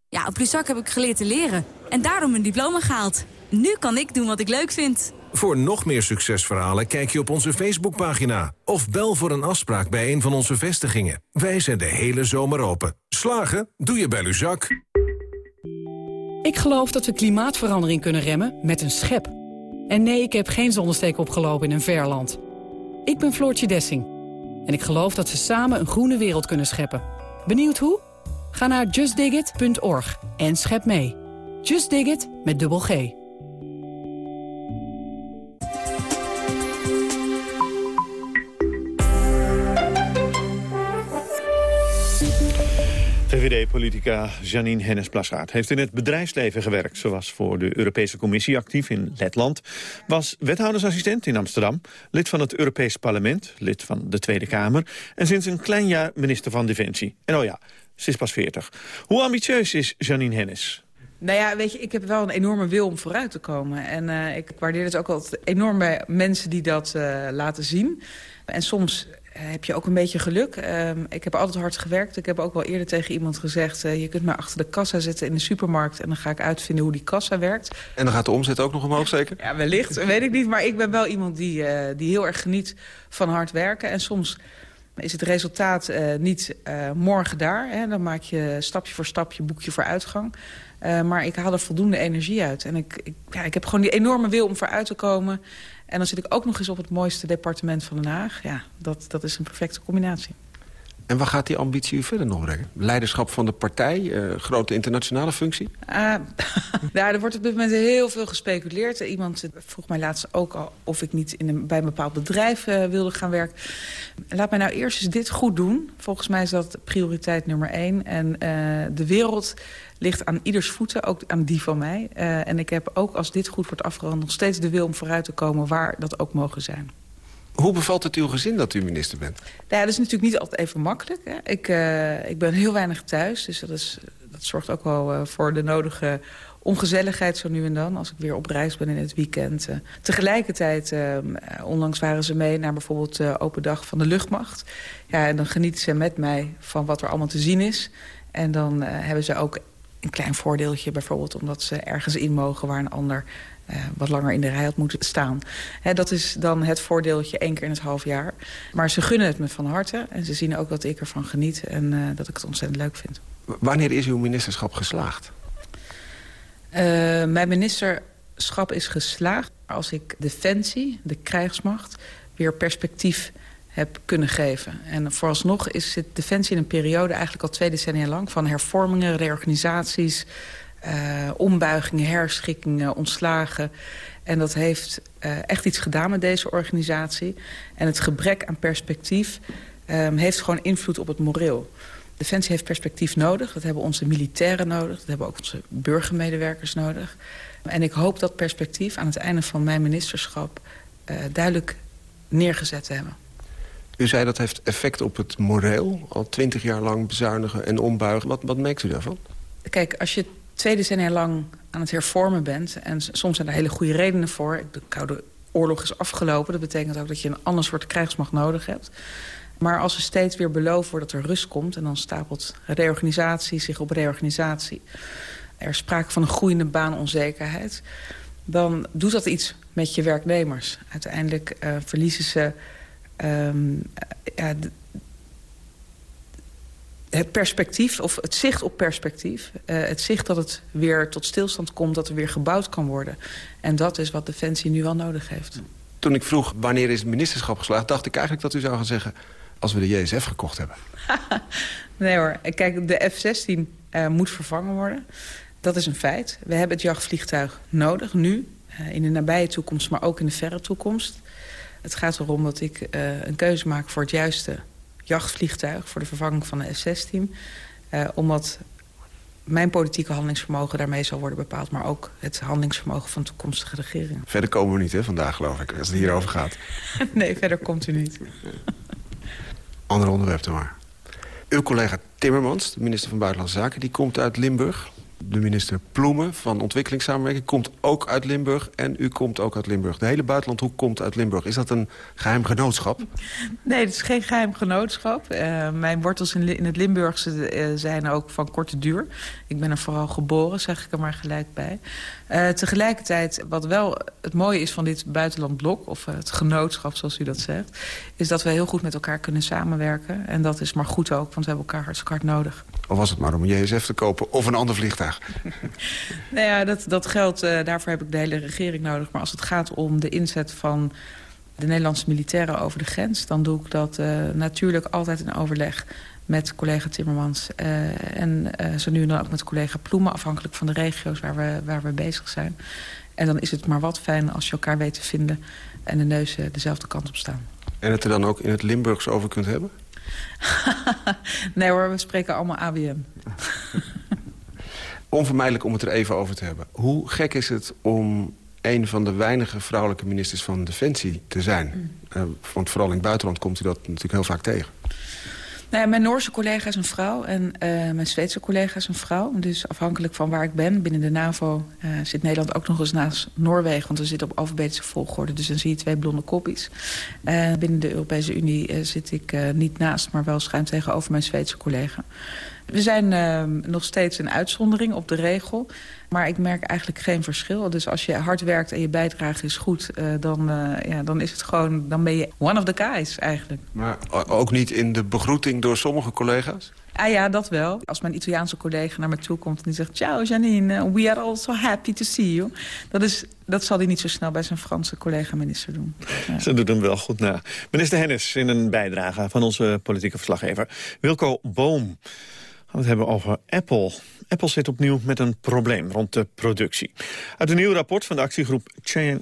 Ja, op Luzak heb ik geleerd te leren en daarom een diploma gehaald. Nu kan ik doen wat ik leuk vind. Voor nog meer succesverhalen kijk je op onze Facebookpagina... of bel voor een afspraak bij een van onze vestigingen. Wij zijn de hele zomer open. Slagen? Doe je bij Luzak. Ik geloof dat we klimaatverandering kunnen remmen met een schep. En nee, ik heb geen zonnesteek opgelopen in een verland. Ik ben Floortje Dessing. En ik geloof dat we samen een groene wereld kunnen scheppen. Benieuwd hoe? Ga naar justdigit.org en schep mee. Just Dig It met dubbel G. VVD-politica Janine Hennis-Plasgaard heeft in het bedrijfsleven gewerkt. Ze was voor de Europese Commissie actief in Letland. Was wethoudersassistent in Amsterdam. Lid van het Europees Parlement, lid van de Tweede Kamer. En sinds een klein jaar minister van Defensie. En oh ja, ze is pas 40. Hoe ambitieus is Janine Hennis? Nou ja, weet je, ik heb wel een enorme wil om vooruit te komen. En uh, ik waardeer het ook altijd enorm bij mensen die dat uh, laten zien. En soms heb je ook een beetje geluk. Uh, ik heb altijd hard gewerkt. Ik heb ook wel eerder tegen iemand gezegd... Uh, je kunt me achter de kassa zetten in de supermarkt... en dan ga ik uitvinden hoe die kassa werkt. En dan gaat de omzet ook nog omhoog zeker? Ja, wellicht. weet ik niet. Maar ik ben wel iemand die, uh, die heel erg geniet van hard werken. En soms is het resultaat uh, niet morgen daar. Hè? Dan maak je stapje voor stapje, boekje voor uitgang. Maar ik haal er voldoende energie uit. En ik, ik, ja, ik heb gewoon die enorme wil om vooruit te komen. En dan zit ik ook nog eens op het mooiste departement van Den Haag. Ja, dat, dat is een perfecte combinatie. En waar gaat die ambitie u verder nog brengen? Leiderschap van de partij, uh, grote internationale functie? Uh, ja, (laughs) er wordt op dit moment heel veel gespeculeerd. Iemand vroeg mij laatst ook al of ik niet in een, bij een bepaald bedrijf uh, wilde gaan werken. Laat mij nou eerst eens dit goed doen. Volgens mij is dat prioriteit nummer één. En de wereld ligt aan ieders voeten, ook aan die van mij. Uh, en ik heb ook, als dit goed wordt afgerond... nog steeds de wil om vooruit te komen waar dat ook mogen zijn. Hoe bevalt het uw gezin dat u minister bent? Ja, dat is natuurlijk niet altijd even makkelijk. Hè. Ik, uh, ik ben heel weinig thuis, dus dat, is, dat zorgt ook wel uh, voor de nodige ongezelligheid zo nu en dan... als ik weer op reis ben in het weekend. Uh, tegelijkertijd, uh, onlangs waren ze mee naar bijvoorbeeld de open dag van de luchtmacht. Ja, en dan genieten ze met mij van wat er allemaal te zien is. En dan hebben ze ook een klein voordeeltje bijvoorbeeld... omdat ze ergens in mogen waar een ander uh, wat langer in de rij had moeten staan. He, dat is dan het voordeeltje één keer in het half jaar. Maar ze gunnen het me van harte en ze zien ook dat ik ervan geniet... en uh, dat ik het ontzettend leuk vind. Wanneer is uw ministerschap geslaagd? Uh, mijn ministerschap is geslaagd als ik Defensie, de krijgsmacht... weer perspectief heb kunnen geven. En vooralsnog is zit Defensie in een periode eigenlijk al twee decennia lang... van hervormingen, reorganisaties, uh, ombuigingen, herschikkingen, ontslagen. En dat heeft uh, echt iets gedaan met deze organisatie. En het gebrek aan perspectief um, heeft gewoon invloed op het moreel. Defensie heeft perspectief nodig. Dat hebben onze militairen nodig. Dat hebben ook onze burgermedewerkers nodig. En ik hoop dat perspectief aan het einde van mijn ministerschap... Uh, duidelijk neergezet te hebben. U zei dat heeft effect op het moreel. Al twintig jaar lang bezuinigen en ombuigen. Wat, wat merkt u daarvan? Kijk, als je twee decennia lang aan het hervormen bent... en soms zijn er hele goede redenen voor. De Koude Oorlog is afgelopen. Dat betekent ook dat je een ander soort krijgsmacht nodig hebt. Maar als er steeds weer wordt dat er rust komt... en dan stapelt reorganisatie zich op reorganisatie... er is sprake van een groeiende baanonzekerheid... dan doet dat iets met je werknemers. Uiteindelijk uh, verliezen ze... Um, ja, het perspectief, of het zicht op perspectief. Uh, het zicht dat het weer tot stilstand komt, dat er weer gebouwd kan worden. En dat is wat Defensie nu wel nodig heeft. Toen ik vroeg wanneer is het ministerschap geslaagd... dacht ik eigenlijk dat u zou gaan zeggen... als we de JSF gekocht hebben. (laughs) nee hoor, kijk, de F-16 uh, moet vervangen worden. Dat is een feit. We hebben het jachtvliegtuig nodig, nu. Uh, in de nabije toekomst, maar ook in de verre toekomst. Het gaat erom dat ik een keuze maak voor het juiste jachtvliegtuig voor de vervanging van de F-16. Uh, omdat mijn politieke handelingsvermogen daarmee zal worden bepaald... maar ook het handelingsvermogen van toekomstige regeringen. Verder komen we niet hè, vandaag, geloof ik, als het hierover gaat. (laughs) nee, verder komt u niet. Ander onderwerp dan maar. Uw collega Timmermans, de minister van Buitenlandse Zaken... die komt uit Limburg. De minister Ploemen van Ontwikkelingssamenwerking komt ook uit Limburg. En u komt ook uit Limburg. De hele buitenlandhoek komt uit Limburg. Is dat een geheim genootschap? Nee, het is geen geheim genootschap. Uh, mijn wortels in, in het Limburgse uh, zijn ook van korte duur. Ik ben er vooral geboren, zeg ik er maar gelijk bij. Uh, tegelijkertijd, wat wel het mooie is van dit buitenlandblok... of het genootschap, zoals u dat zegt... is dat we heel goed met elkaar kunnen samenwerken. En dat is maar goed ook, want we hebben elkaar hartstikke hard nodig. Of was het maar om een JSF te kopen of een ander vliegtuig? (laughs) nou ja, dat, dat geldt, uh, daarvoor heb ik de hele regering nodig. Maar als het gaat om de inzet van de Nederlandse militairen over de grens... dan doe ik dat uh, natuurlijk altijd in overleg met collega Timmermans. Uh, en zo nu en dan ook met collega Ploemen... afhankelijk van de regio's waar we, waar we bezig zijn. En dan is het maar wat fijn als je elkaar weet te vinden... en de neuzen dezelfde kant op staan. En het er dan ook in het Limburgs over kunt hebben? (laughs) nee hoor, we spreken allemaal ABM. (laughs) Onvermijdelijk om het er even over te hebben. Hoe gek is het om een van de weinige vrouwelijke ministers van Defensie te zijn? Mm. Uh, want vooral in het buitenland komt u dat natuurlijk heel vaak tegen. Nou ja, mijn Noorse collega is een vrouw en uh, mijn Zweedse collega is een vrouw. Dus afhankelijk van waar ik ben, binnen de NAVO... Uh, zit Nederland ook nog eens naast Noorwegen... want we zitten op alfabetische volgorde, dus dan zie je twee blonde koppies. Uh, binnen de Europese Unie zit ik niet naast, maar wel schuin tegenover mijn Zweedse collega. We zijn uh, nog steeds een uitzondering op de regel. Maar ik merk eigenlijk geen verschil. Dus als je hard werkt en je bijdrage is goed... Uh, dan, uh, ja, dan is het gewoon... dan ben je one of the guys eigenlijk. Maar ook niet in de begroeting door sommige collega's? Ah ja, dat wel. Als mijn Italiaanse collega naar me toe komt en die zegt... Ciao Janine, we are all so happy to see you. Dat, is, dat zal hij niet zo snel bij zijn Franse collega-minister doen. Ja. Ze doet hem wel goed na. Minister Hennis in een bijdrage van onze politieke verslaggever Wilco Boom gaan we het hebben over Apple. Apple zit opnieuw met een probleem rond de productie. Uit een nieuw rapport van de actiegroep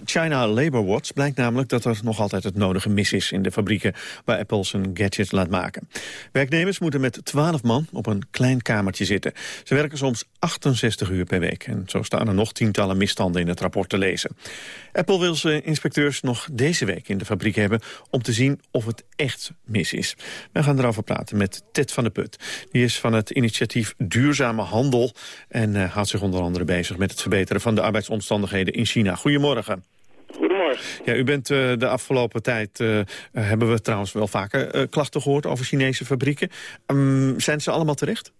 China Labor Watch... blijkt namelijk dat er nog altijd het nodige mis is in de fabrieken... waar Apple zijn gadget laat maken. Werknemers moeten met 12 man op een klein kamertje zitten. Ze werken soms 68 uur per week. En zo staan er nog tientallen misstanden in het rapport te lezen. Apple wil zijn inspecteurs nog deze week in de fabriek hebben... om te zien of het echt mis is. We gaan erover praten met Ted van der Put. Die is van het initiatief Duurzame Handel... en uh, houdt zich onder andere bezig met het verbeteren van de arbeidsomstandigheden in China. Goedemorgen. Goedemorgen. Ja, u bent uh, de afgelopen tijd, uh, hebben we trouwens wel vaker klachten gehoord over Chinese fabrieken. Um, zijn ze allemaal terecht?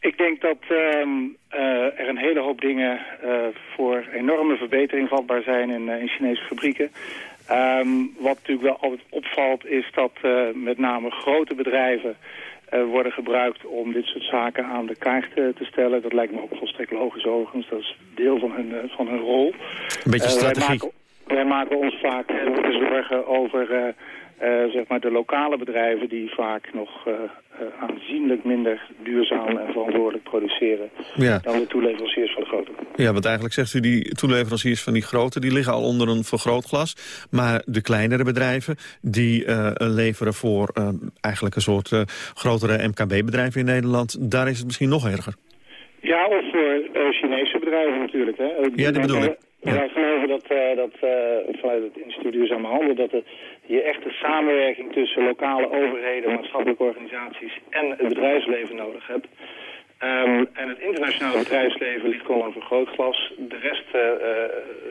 Ik denk dat um, er een hele hoop dingen voor enorme verbetering vatbaar zijn in, in Chinese fabrieken. Um, wat natuurlijk wel altijd opvalt is dat met name grote bedrijven worden gebruikt om dit soort zaken aan de kaart uh, te stellen. Dat lijkt me ook volstrekt logisch overigens. Dat is deel van hun, uh, van hun rol. Een beetje strategie. Wij maken, wij maken ons vaak zorgen over zeg maar de lokale bedrijven... die vaak nog aanzienlijk minder duurzaam en verantwoordelijk produceren... Ja. dan de toeleveranciers van de grote. Ja, want eigenlijk zegt u die toeleveranciers van die grote... die liggen al onder een vergrootglas. Maar de kleinere bedrijven die leveren voor eigenlijk een soort grotere MKB-bedrijven in Nederland... daar is het misschien nog erger. Ja, of voor Chinese bedrijven natuurlijk. Hè. Ja, dat bedoel ik. Ja. Wij geloven dat, dat vanuit het instituut Duurzame Handel... dat er hier echt een samenwerking tussen lokale overheden, maatschappelijke organisaties... en het bedrijfsleven nodig hebt. Um, en het internationale bedrijfsleven ligt gewoon een vergrootglas. De rest, uh,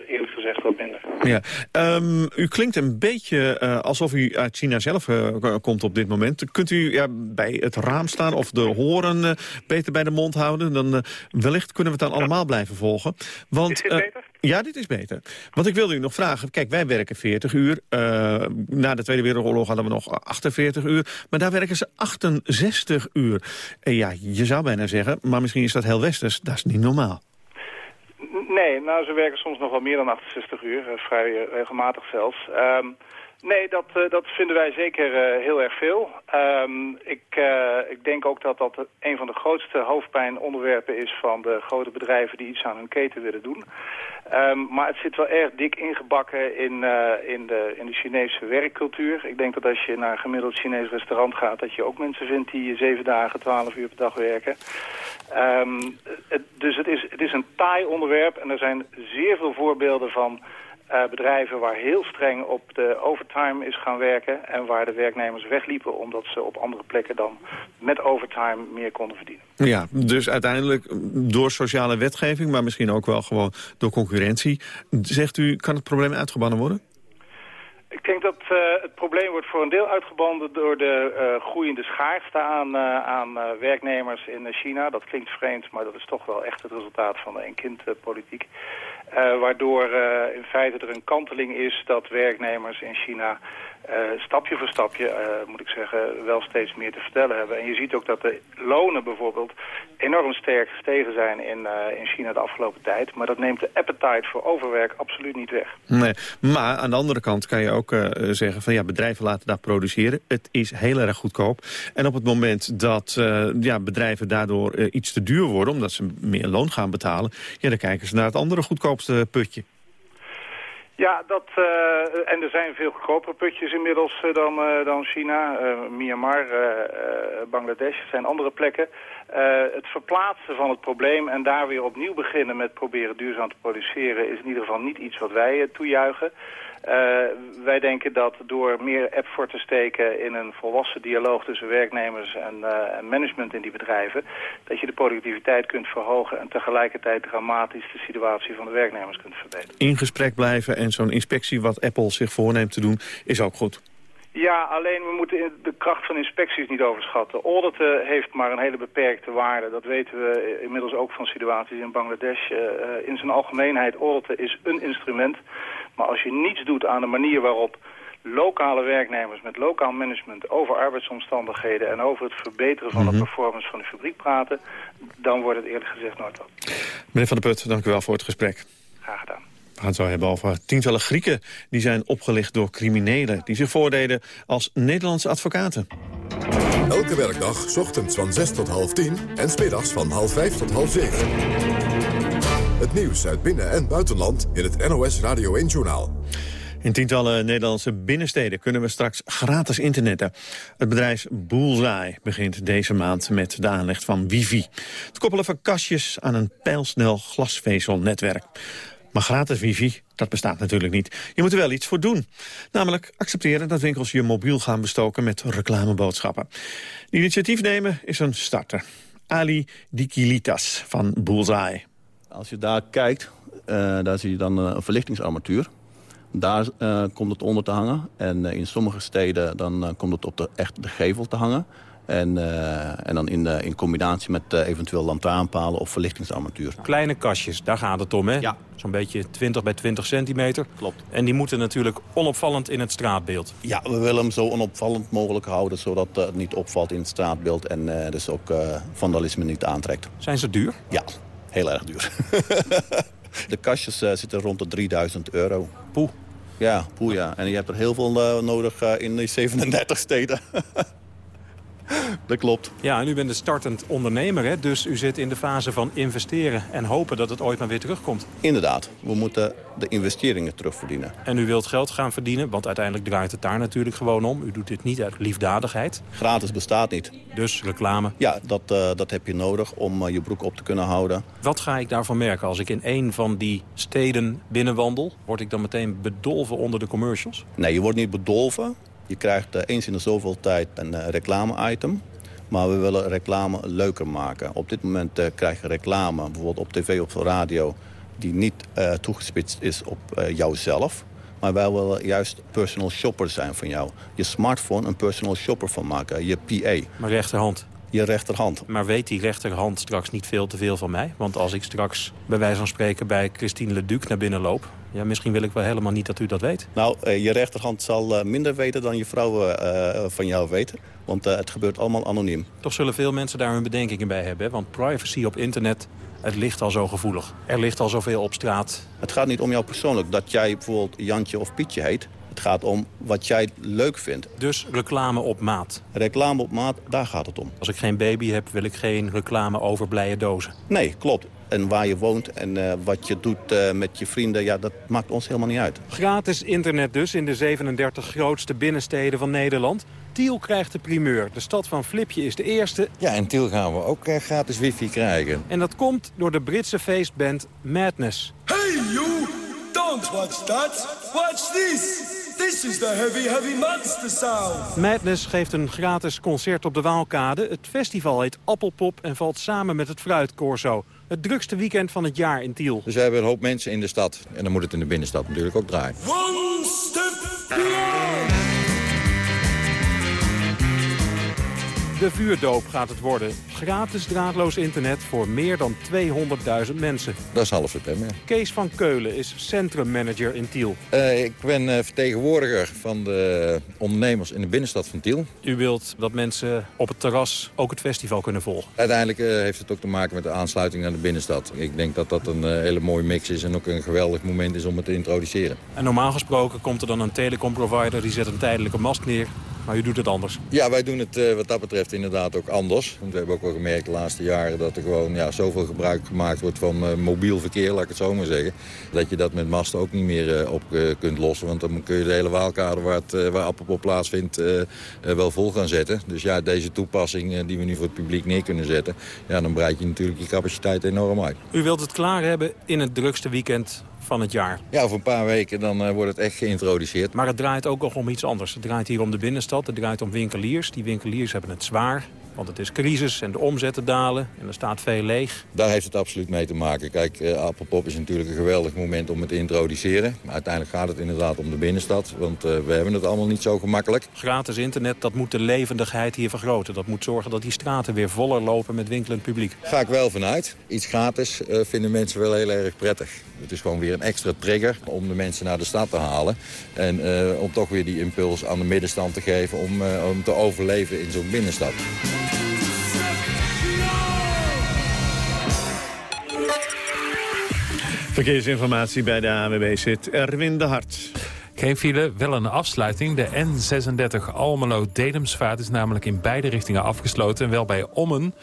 eerlijk gezegd, wat minder. Ja. Um, u klinkt een beetje uh, alsof u uit China zelf uh, komt op dit moment. Kunt u ja, bij het raam staan of de horen beter bij de mond houden? Dan wellicht kunnen we het dan allemaal blijven volgen. Want, Is dit beter? Ja, dit is beter. Want ik wilde u nog vragen. Kijk, wij werken 40 uur. na de Tweede Wereldoorlog hadden we nog 48 uur. Maar daar werken ze 68 uur. En ja, je zou bijna zeggen, maar misschien is dat heel westers. Dat is niet normaal. Nee, nou, ze werken soms nog wel meer dan 68 uur. Vrij regelmatig zelfs. Um, nee, dat, uh, dat vinden wij zeker uh, heel erg veel. Um, ik, uh, ik denk ook dat dat een van de grootste hoofdpijnonderwerpen is van de grote bedrijven die iets aan hun keten willen doen. Um, maar het zit wel erg dik ingebakken in, in, de, in de Chinese werkcultuur. Ik denk dat als je naar een gemiddeld Chinees restaurant gaat... dat je ook mensen vindt die zeven dagen, twaalf uur per dag werken. Het, dus het is, het is een taai onderwerp en er zijn zeer veel voorbeelden van uh, bedrijven waar heel streng op de overtime is gaan werken en waar de werknemers wegliepen omdat ze op andere plekken dan met overtime meer konden verdienen. Ja, dus uiteindelijk door sociale wetgeving, maar misschien ook wel gewoon door concurrentie. Zegt u, kan het probleem uitgebannen worden? Ik denk dat uh, het probleem wordt voor een deel uitgebanden door de uh, groeiende schaarste aan, uh, aan werknemers in China. Dat klinkt vreemd, maar dat is toch wel echt het resultaat van de een-kind-politiek. waardoor in feite er een kanteling is dat werknemers in China uh, stapje voor stapje, uh, moet ik zeggen, wel steeds meer te vertellen hebben. En je ziet ook dat de lonen bijvoorbeeld enorm sterk gestegen zijn in, uh, in China de afgelopen tijd. Maar dat neemt de appetite voor overwerk absoluut niet weg. Nee, maar aan de andere kant kan je ook zeggen van ja, bedrijven laten daar produceren. Het is heel erg goedkoop. En op het moment dat ja, bedrijven daardoor iets te duur worden, omdat ze meer loon gaan betalen, ja, dan kijken ze naar het andere goedkoopste putje. Ja, dat, uh, en er zijn veel goedkopere putjes inmiddels uh, dan, uh, dan China. Myanmar, Bangladesh, zijn andere plekken. het verplaatsen van het probleem en daar weer opnieuw beginnen met proberen duurzaam te produceren... is in ieder geval niet iets wat wij toejuichen. Wij denken dat door meer app voor te steken in een volwassen dialoog tussen werknemers en, en management in die bedrijven, dat je de productiviteit kunt verhogen en tegelijkertijd dramatisch de situatie van de werknemers kunt verbeteren. In gesprek blijven en zo'n inspectie wat Apple zich voorneemt te doen is ook goed. Ja, alleen we moeten de kracht van inspecties niet overschatten. Auditen heeft maar een hele beperkte waarde. Dat weten we inmiddels ook van situaties in Bangladesh. Uh, in zijn algemeenheid, auditen is een instrument. Maar als je niets doet aan de manier waarop lokale werknemers met lokaal management over arbeidsomstandigheden en over het verbeteren van de performance van de fabriek praten, dan wordt het eerlijk gezegd nooit wat. Meneer Van der Put, dank u wel voor het gesprek. Graag gedaan. We gaan het zo hebben over tientallen Grieken die zijn opgelicht door criminelen... die zich voordeden als Nederlandse advocaten. Elke werkdag, ochtends van 6 tot half 10 en smiddags van half 5 tot half 7. Het nieuws uit binnen- en buitenland in het NOS Radio 1-journaal. In tientallen Nederlandse binnensteden kunnen we straks gratis internetten. Het bedrijf Bullseye begint deze maand met de aanleg van wifi. Het koppelen van kastjes aan een pijlsnel glasvezelnetwerk. Maar gratis wifi, dat bestaat natuurlijk niet. Je moet er wel iets voor doen. Namelijk accepteren dat winkels je mobiel gaan bestoken met reclameboodschappen. Initiatief nemen is een starter. Ali Dikilitas van Bullseye. Als je daar kijkt, uh, daar zie je dan een verlichtingsarmatuur. Daar uh, komt het onder te hangen. En uh, in sommige steden dan, komt het op de, echt de gevel te hangen. En, uh, en dan in, uh, in combinatie met uh, eventueel lantaarnpalen of verlichtingsarmatuur. Kleine kastjes, daar gaat het om, hè? Ja. Zo'n beetje 20 bij 20 centimeter. Klopt. En die moeten natuurlijk onopvallend in het straatbeeld. Ja, we willen hem zo onopvallend mogelijk houden... zodat het niet opvalt in het straatbeeld en dus ook vandalisme niet aantrekt. Zijn ze duur? Ja, heel erg duur. (laughs) de kastjes zitten rond de 3000 euro. Poeh. Ja, poeh ja. En je hebt er heel veel nodig in die 37 steden. (laughs) (laughs) Dat klopt. Ja, en u bent een startend ondernemer, hè? dus u zit in de fase van investeren... en hopen dat het ooit maar weer terugkomt. Inderdaad, we moeten de investeringen terugverdienen. En u wilt geld gaan verdienen, want uiteindelijk draait het daar natuurlijk gewoon om. U doet dit niet uit liefdadigheid. Gratis bestaat niet. Dus reclame? Ja, dat, uh, dat heb je nodig om uh, je broek op te kunnen houden. Wat ga ik daarvan merken als ik in een van die steden binnenwandel? Word ik dan meteen bedolven onder de commercials? Nee, je wordt niet bedolven. Je krijgt uh, eens in de zoveel tijd een uh, reclame-item. Maar we willen reclame leuker maken. Op dit moment uh, krijg je reclame, bijvoorbeeld op tv of radio... die niet toegespitst is op jouzelf. Maar wij willen juist personal shopper zijn van jou. Je smartphone een personal shopper van maken. Je PA. Mijn rechterhand. Je rechterhand. Maar weet die rechterhand straks niet veel te veel van mij? Want als ik straks bij wijze van spreken bij Christine Leduc naar binnen loop... Ja, misschien wil ik wel helemaal niet dat u dat weet. Nou, uh, je rechterhand zal uh, minder weten dan je vrouw uh, van jou weten. Want het gebeurt allemaal anoniem. Toch zullen veel mensen daar hun bedenkingen bij hebben. Want privacy op internet, het ligt al zo gevoelig. Er ligt al zoveel op straat. Het gaat niet om jou persoonlijk. Dat jij bijvoorbeeld Jantje of Pietje heet. Het gaat om wat jij leuk vindt. Dus reclame op maat? Reclame op maat, daar gaat het om. Als ik geen baby heb, wil ik geen reclame over blije dozen? Nee, klopt. En waar je woont en uh, wat je doet uh, met je vrienden, ja, dat maakt ons helemaal niet uit. Gratis internet dus in de 37 grootste binnensteden van Nederland. Tiel krijgt de primeur. De stad van Flipje is de eerste. Ja, in Tiel gaan we ook uh, gratis wifi krijgen. En dat komt door de Britse feestband Madness. Hey you! Don't watch that! Watch this! This is the heavy, heavy monster sound. Madness geeft een gratis concert op de Waalkade. Het festival heet Appelpop en valt samen met het Fruitcorso. Het drukste weekend van het jaar in Tiel. Dus we hebben een hoop mensen in de stad. En dan moet het in de binnenstad natuurlijk ook draaien. One step beyond. De vuurdoop gaat het worden. Gratis draadloos internet voor meer dan 200.000 mensen. Dat is half september. Kees van Keulen is centrummanager in Tiel. Uh, ik ben uh, vertegenwoordiger van de ondernemers in de binnenstad van Tiel. U wilt dat mensen op het terras ook het festival kunnen volgen? Uiteindelijk uh, heeft het ook te maken met de aansluiting naar de binnenstad. Ik denk dat dat een hele mooie mix is en ook een geweldig moment is om het te introduceren. En normaal gesproken komt er dan een telecomprovider die zet een tijdelijke mast neer. Maar u doet het anders? Ja, wij doen het uh, wat dat betreft inderdaad ook anders. Want we hebben ook wel gemerkt de laatste jaren dat er gewoon ja, zoveel gebruik gemaakt wordt van uh, mobiel verkeer, laat ik het zo maar zeggen. Dat je dat met masten ook niet meer uh, op kunt lossen. Want dan kun je de hele waalkade waar, het, waar Appelpop plaatsvindt wel vol gaan zetten. Dus ja, deze toepassing die we nu voor het publiek neer kunnen zetten, ja, dan breid je natuurlijk je capaciteit enorm uit. U wilt het klaar hebben in het drukste weekend van het jaar. Ja, over een paar weken dan eh, wordt het echt geïntroduceerd. Maar het draait ook nog om iets anders. Het draait hier om de binnenstad, het draait om winkeliers. Die winkeliers hebben het zwaar. Want het is crisis en de omzetten dalen en er staat veel leeg. Daar heeft het absoluut mee te maken. Kijk, uh, Appelpop is natuurlijk een geweldig moment om het te introduceren. Maar uiteindelijk gaat het inderdaad om de binnenstad. Want uh, we hebben het allemaal niet zo gemakkelijk. Gratis internet, dat moet de levendigheid hier vergroten. Dat moet zorgen dat die straten weer voller lopen met winkelend publiek. Ga ik wel vanuit. Iets gratis uh, vinden mensen wel heel erg prettig. Het is gewoon weer een extra trigger om de mensen naar de stad te halen. En om toch weer die impuls aan de middenstand te geven om, om te overleven in zo'n binnenstad. Verkeersinformatie bij de ANWB zit Erwin de Hart. Geen file, wel een afsluiting. De N36 Almelo-Dedemsvaart is namelijk in beide richtingen afgesloten. En wel bij Ommen.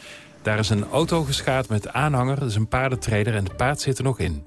Daar is een auto geschaad met aanhanger. Is een paardentreder en het paard zit er nog in.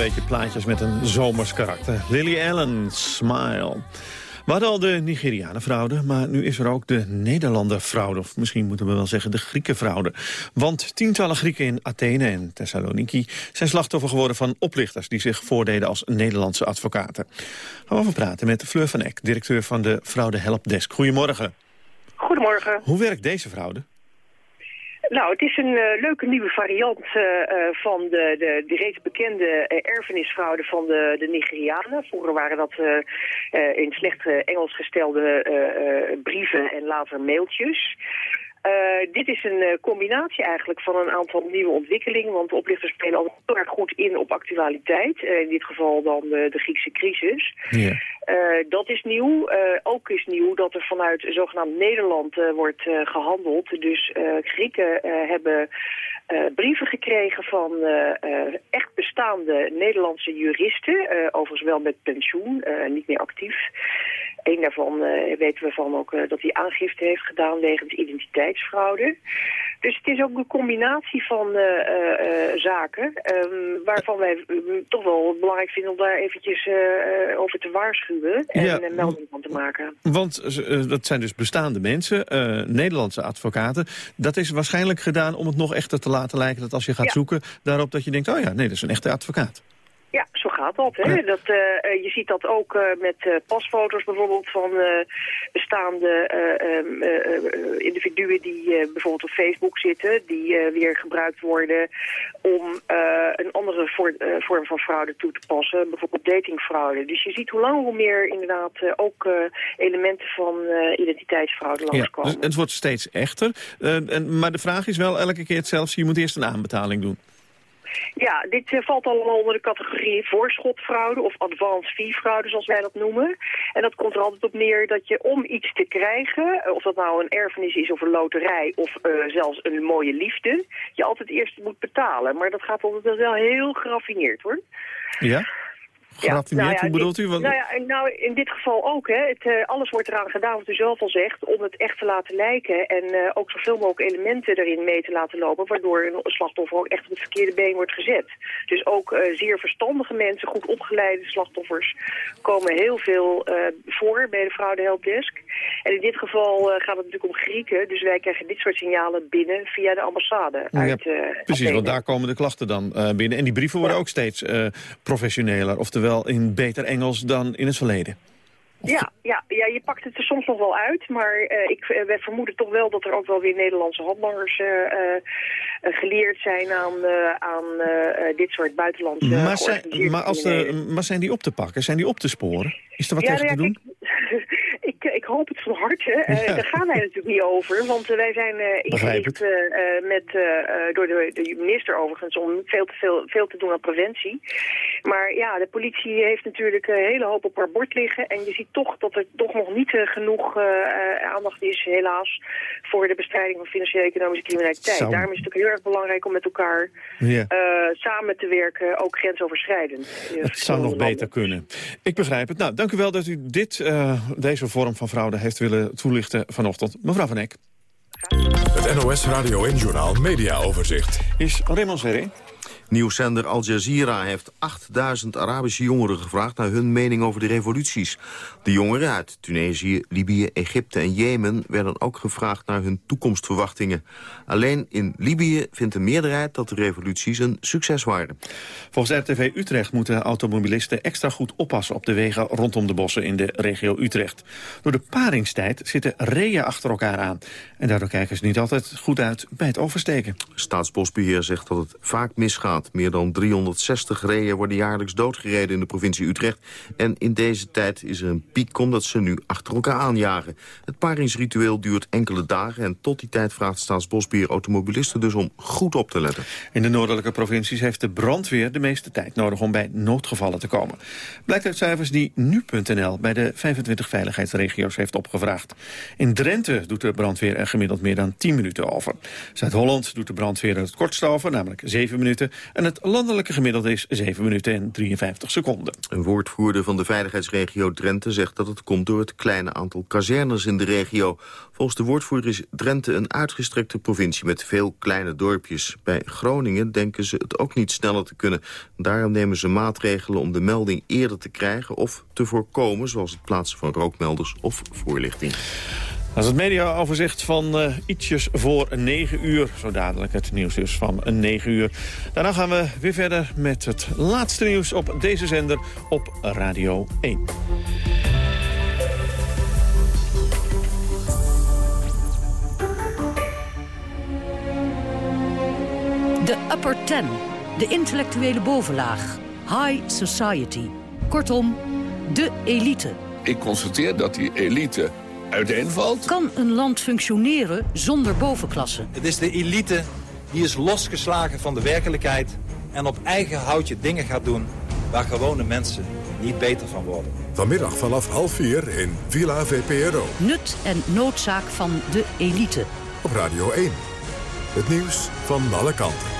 Beetje plaatjes met een zomers karakter. Lily Allen, Smile. We hadden al de Nigerianen fraude, maar nu is er ook de Nederlander fraude. Of misschien moeten we wel zeggen de Grieken fraude. Want tientallen Grieken in Athene en Thessaloniki zijn slachtoffer geworden van oplichters... die zich voordeden als Nederlandse advocaten. Gaan we over praten met Fleur van Eck, directeur van de Fraude Helpdesk. Goedemorgen. Goedemorgen. Hoe werkt deze fraude? Nou, het is een uh, leuke nieuwe variant uh, uh, van de, de, de reeds bekende erfenisfraude van de, de Nigerianen. Vroeger waren dat in slecht Engels gestelde brieven en later mailtjes. Uh, dit is een uh, combinatie eigenlijk van een aantal nieuwe ontwikkelingen, want oplichters spelen al heel erg goed in op actualiteit. Uh, in dit geval dan de Griekse crisis. Yeah. Dat is nieuw. Eh, ook is nieuw dat er vanuit zogenaamd Nederland eh, wordt eh, gehandeld. Dus eh, Grieken eh, hebben eh, brieven gekregen van eh, eh, echt bestaande Nederlandse juristen. eh, overigens wel met pensioen, eh, niet meer actief. Eén daarvan eh, weten we van ook eh, dat hij aangifte heeft gedaan wegens identiteitsfraude. Dus het is ook een combinatie van eh, eh, eh, zaken ehm, waarvan wij toch wel belangrijk vinden om daar eventjes over te waarschuwen en Ja. een melding van te maken. Want dat zijn dus bestaande mensen, Nederlandse advocaten. Dat is waarschijnlijk gedaan om het nog echter te laten lijken... dat als je gaat Ja. zoeken, daarop dat je denkt... oh ja, nee, dat is een echte advocaat. Ja, gaat dat. Hè? Ja. dat eh, eh, je ziet dat ook eh, met pasfoto's bijvoorbeeld van bestaande eh, ehm, eh, eh, individuen die bijvoorbeeld op Facebook zitten, die weer gebruikt worden om een andere voor- vorm van fraude toe te passen, bijvoorbeeld datingfraude. Dus je ziet hoe langer hoe meer inderdaad ook elementen van identiteitsfraude Ja, langskomen. dus het wordt steeds echter. En, maar de vraag is wel elke keer hetzelfde. Je moet eerst een aanbetaling doen. Ja, dit eh, valt allemaal onder de categorie voorschotfraude of advance fee fraude, zoals wij dat noemen. En dat komt er altijd op neer dat je om iets te krijgen, eh, of dat nou een erfenis is of een loterij of eh, zelfs een mooie liefde, je altijd eerst moet betalen. Maar dat gaat altijd wel heel geraffineerd hoor. Ja? Geraffineerd, nou ja, hoe bedoelt u? Want- Nou, ja, nou, in dit geval ook. Hè. Het, eh, alles wordt eraan gedaan, wat u zelf al zegt, om het echt te laten lijken. En eh, ook zoveel mogelijk elementen erin mee te laten lopen, waardoor een slachtoffer ook echt op het verkeerde been wordt gezet. Dus ook eh, zeer verstandige mensen, goed opgeleide slachtoffers, komen heel veel voor bij de fraude helpdesk. En in dit geval gaat het natuurlijk om Grieken, dus wij krijgen dit soort signalen binnen via de ambassade. Ja, Uit, Precies, Athene. want daar komen de klachten dan binnen. En die brieven worden ook steeds professioneler. Oftewel in beter Engels dan in het verleden. Ja, ja, ja, je pakt het er soms nog wel uit, maar eh, ik, eh, wij vermoeden toch wel dat er ook wel weer Nederlandse handlangers eh, geleerd zijn aan, aan dit soort buitenlandse maar, zijn, maar, als de, maar zijn die op te pakken? Zijn die op te sporen? Is er wat Ja, tegen te doen? kijk, (laughs) hoop het van harte. Eh, Ja. Daar gaan wij natuurlijk niet over, want eh, wij zijn ingericht eh, eh, met, door de, de minister overigens om veel te, veel, veel te doen aan preventie. Maar ja, de politie heeft natuurlijk een hele hoop op haar bord liggen en je ziet toch dat er toch nog niet genoeg aandacht is, helaas, voor de bestrijding van financiële economische criminaliteit. Daarom is het natuurlijk heel erg belangrijk om met elkaar Ja. samen te werken, ook grensoverschrijdend. Het zou nog beter kunnen. Ik begrijp het. Nou, dank u wel dat u dit, deze vorm van fraude heeft willen toelichten vanochtend. Mevrouw Van Eck. Het NOS Radio en Journaal Media Overzicht. Is Raymond Serré. Nieuwszender Al Jazeera heeft 8000 Arabische jongeren gevraagd naar hun mening over de revoluties. De jongeren uit Tunesië, Libië, Egypte en Jemen werden ook gevraagd naar hun toekomstverwachtingen. Alleen in Libië vindt de meerderheid dat de revoluties een succes waren. Volgens RTV Utrecht moeten automobilisten extra goed oppassen op de wegen rondom de bossen in de regio Utrecht. Door de paringstijd zitten reeën achter elkaar aan. En daardoor kijken ze niet altijd goed uit bij het oversteken. Staatsbosbeheer zegt dat het vaak misgaat. Meer dan 360 reeën worden jaarlijks doodgereden in de provincie Utrecht. En in deze tijd is er een piek omdat ze nu achter elkaar aanjagen. Het paringsritueel duurt enkele dagen en tot die tijd vraagt Staatsbosbeheer automobilisten dus om goed op te letten. In de noordelijke provincies heeft de brandweer de meeste tijd nodig om bij noodgevallen te komen. Blijkt uit cijfers die nu.nl bij de 25 veiligheidsregio's heeft opgevraagd. In Drenthe doet de brandweer er gemiddeld meer dan 10 minuten over. Zuid-Holland doet de brandweer er het kortst over, namelijk 7 minuten. En het landelijke gemiddelde is 7 minuten en 53 seconden. Een woordvoerder van de veiligheidsregio Drenthe zegt dat het komt door het kleine aantal kazernes in de regio. Volgens de woordvoerder is Drenthe een uitgestrekte provincie met veel kleine dorpjes. Bij Groningen denken ze het ook niet sneller te kunnen. Daarom nemen ze maatregelen om de melding eerder te krijgen of te voorkomen, zoals het plaatsen van rookmelders of voorlichting. Dat is het mediaoverzicht van eh, ietsjes voor 9 uur. Zo dadelijk het nieuws dus van 9 uur. Daarna gaan we weer verder met het laatste nieuws op deze zender op Radio 1. De upper ten, de intellectuele bovenlaag, high society. Kortom, de elite. Ik constateer dat die elite uiteenvalt. Kan een land functioneren zonder bovenklasse? Het is de elite die is losgeslagen van de werkelijkheid... en op eigen houtje dingen gaat doen waar gewone mensen niet beter van worden. Vanmiddag vanaf half vier in Villa VPRO. Nut en noodzaak van de elite. Op Radio 1. Het nieuws van alle kanten.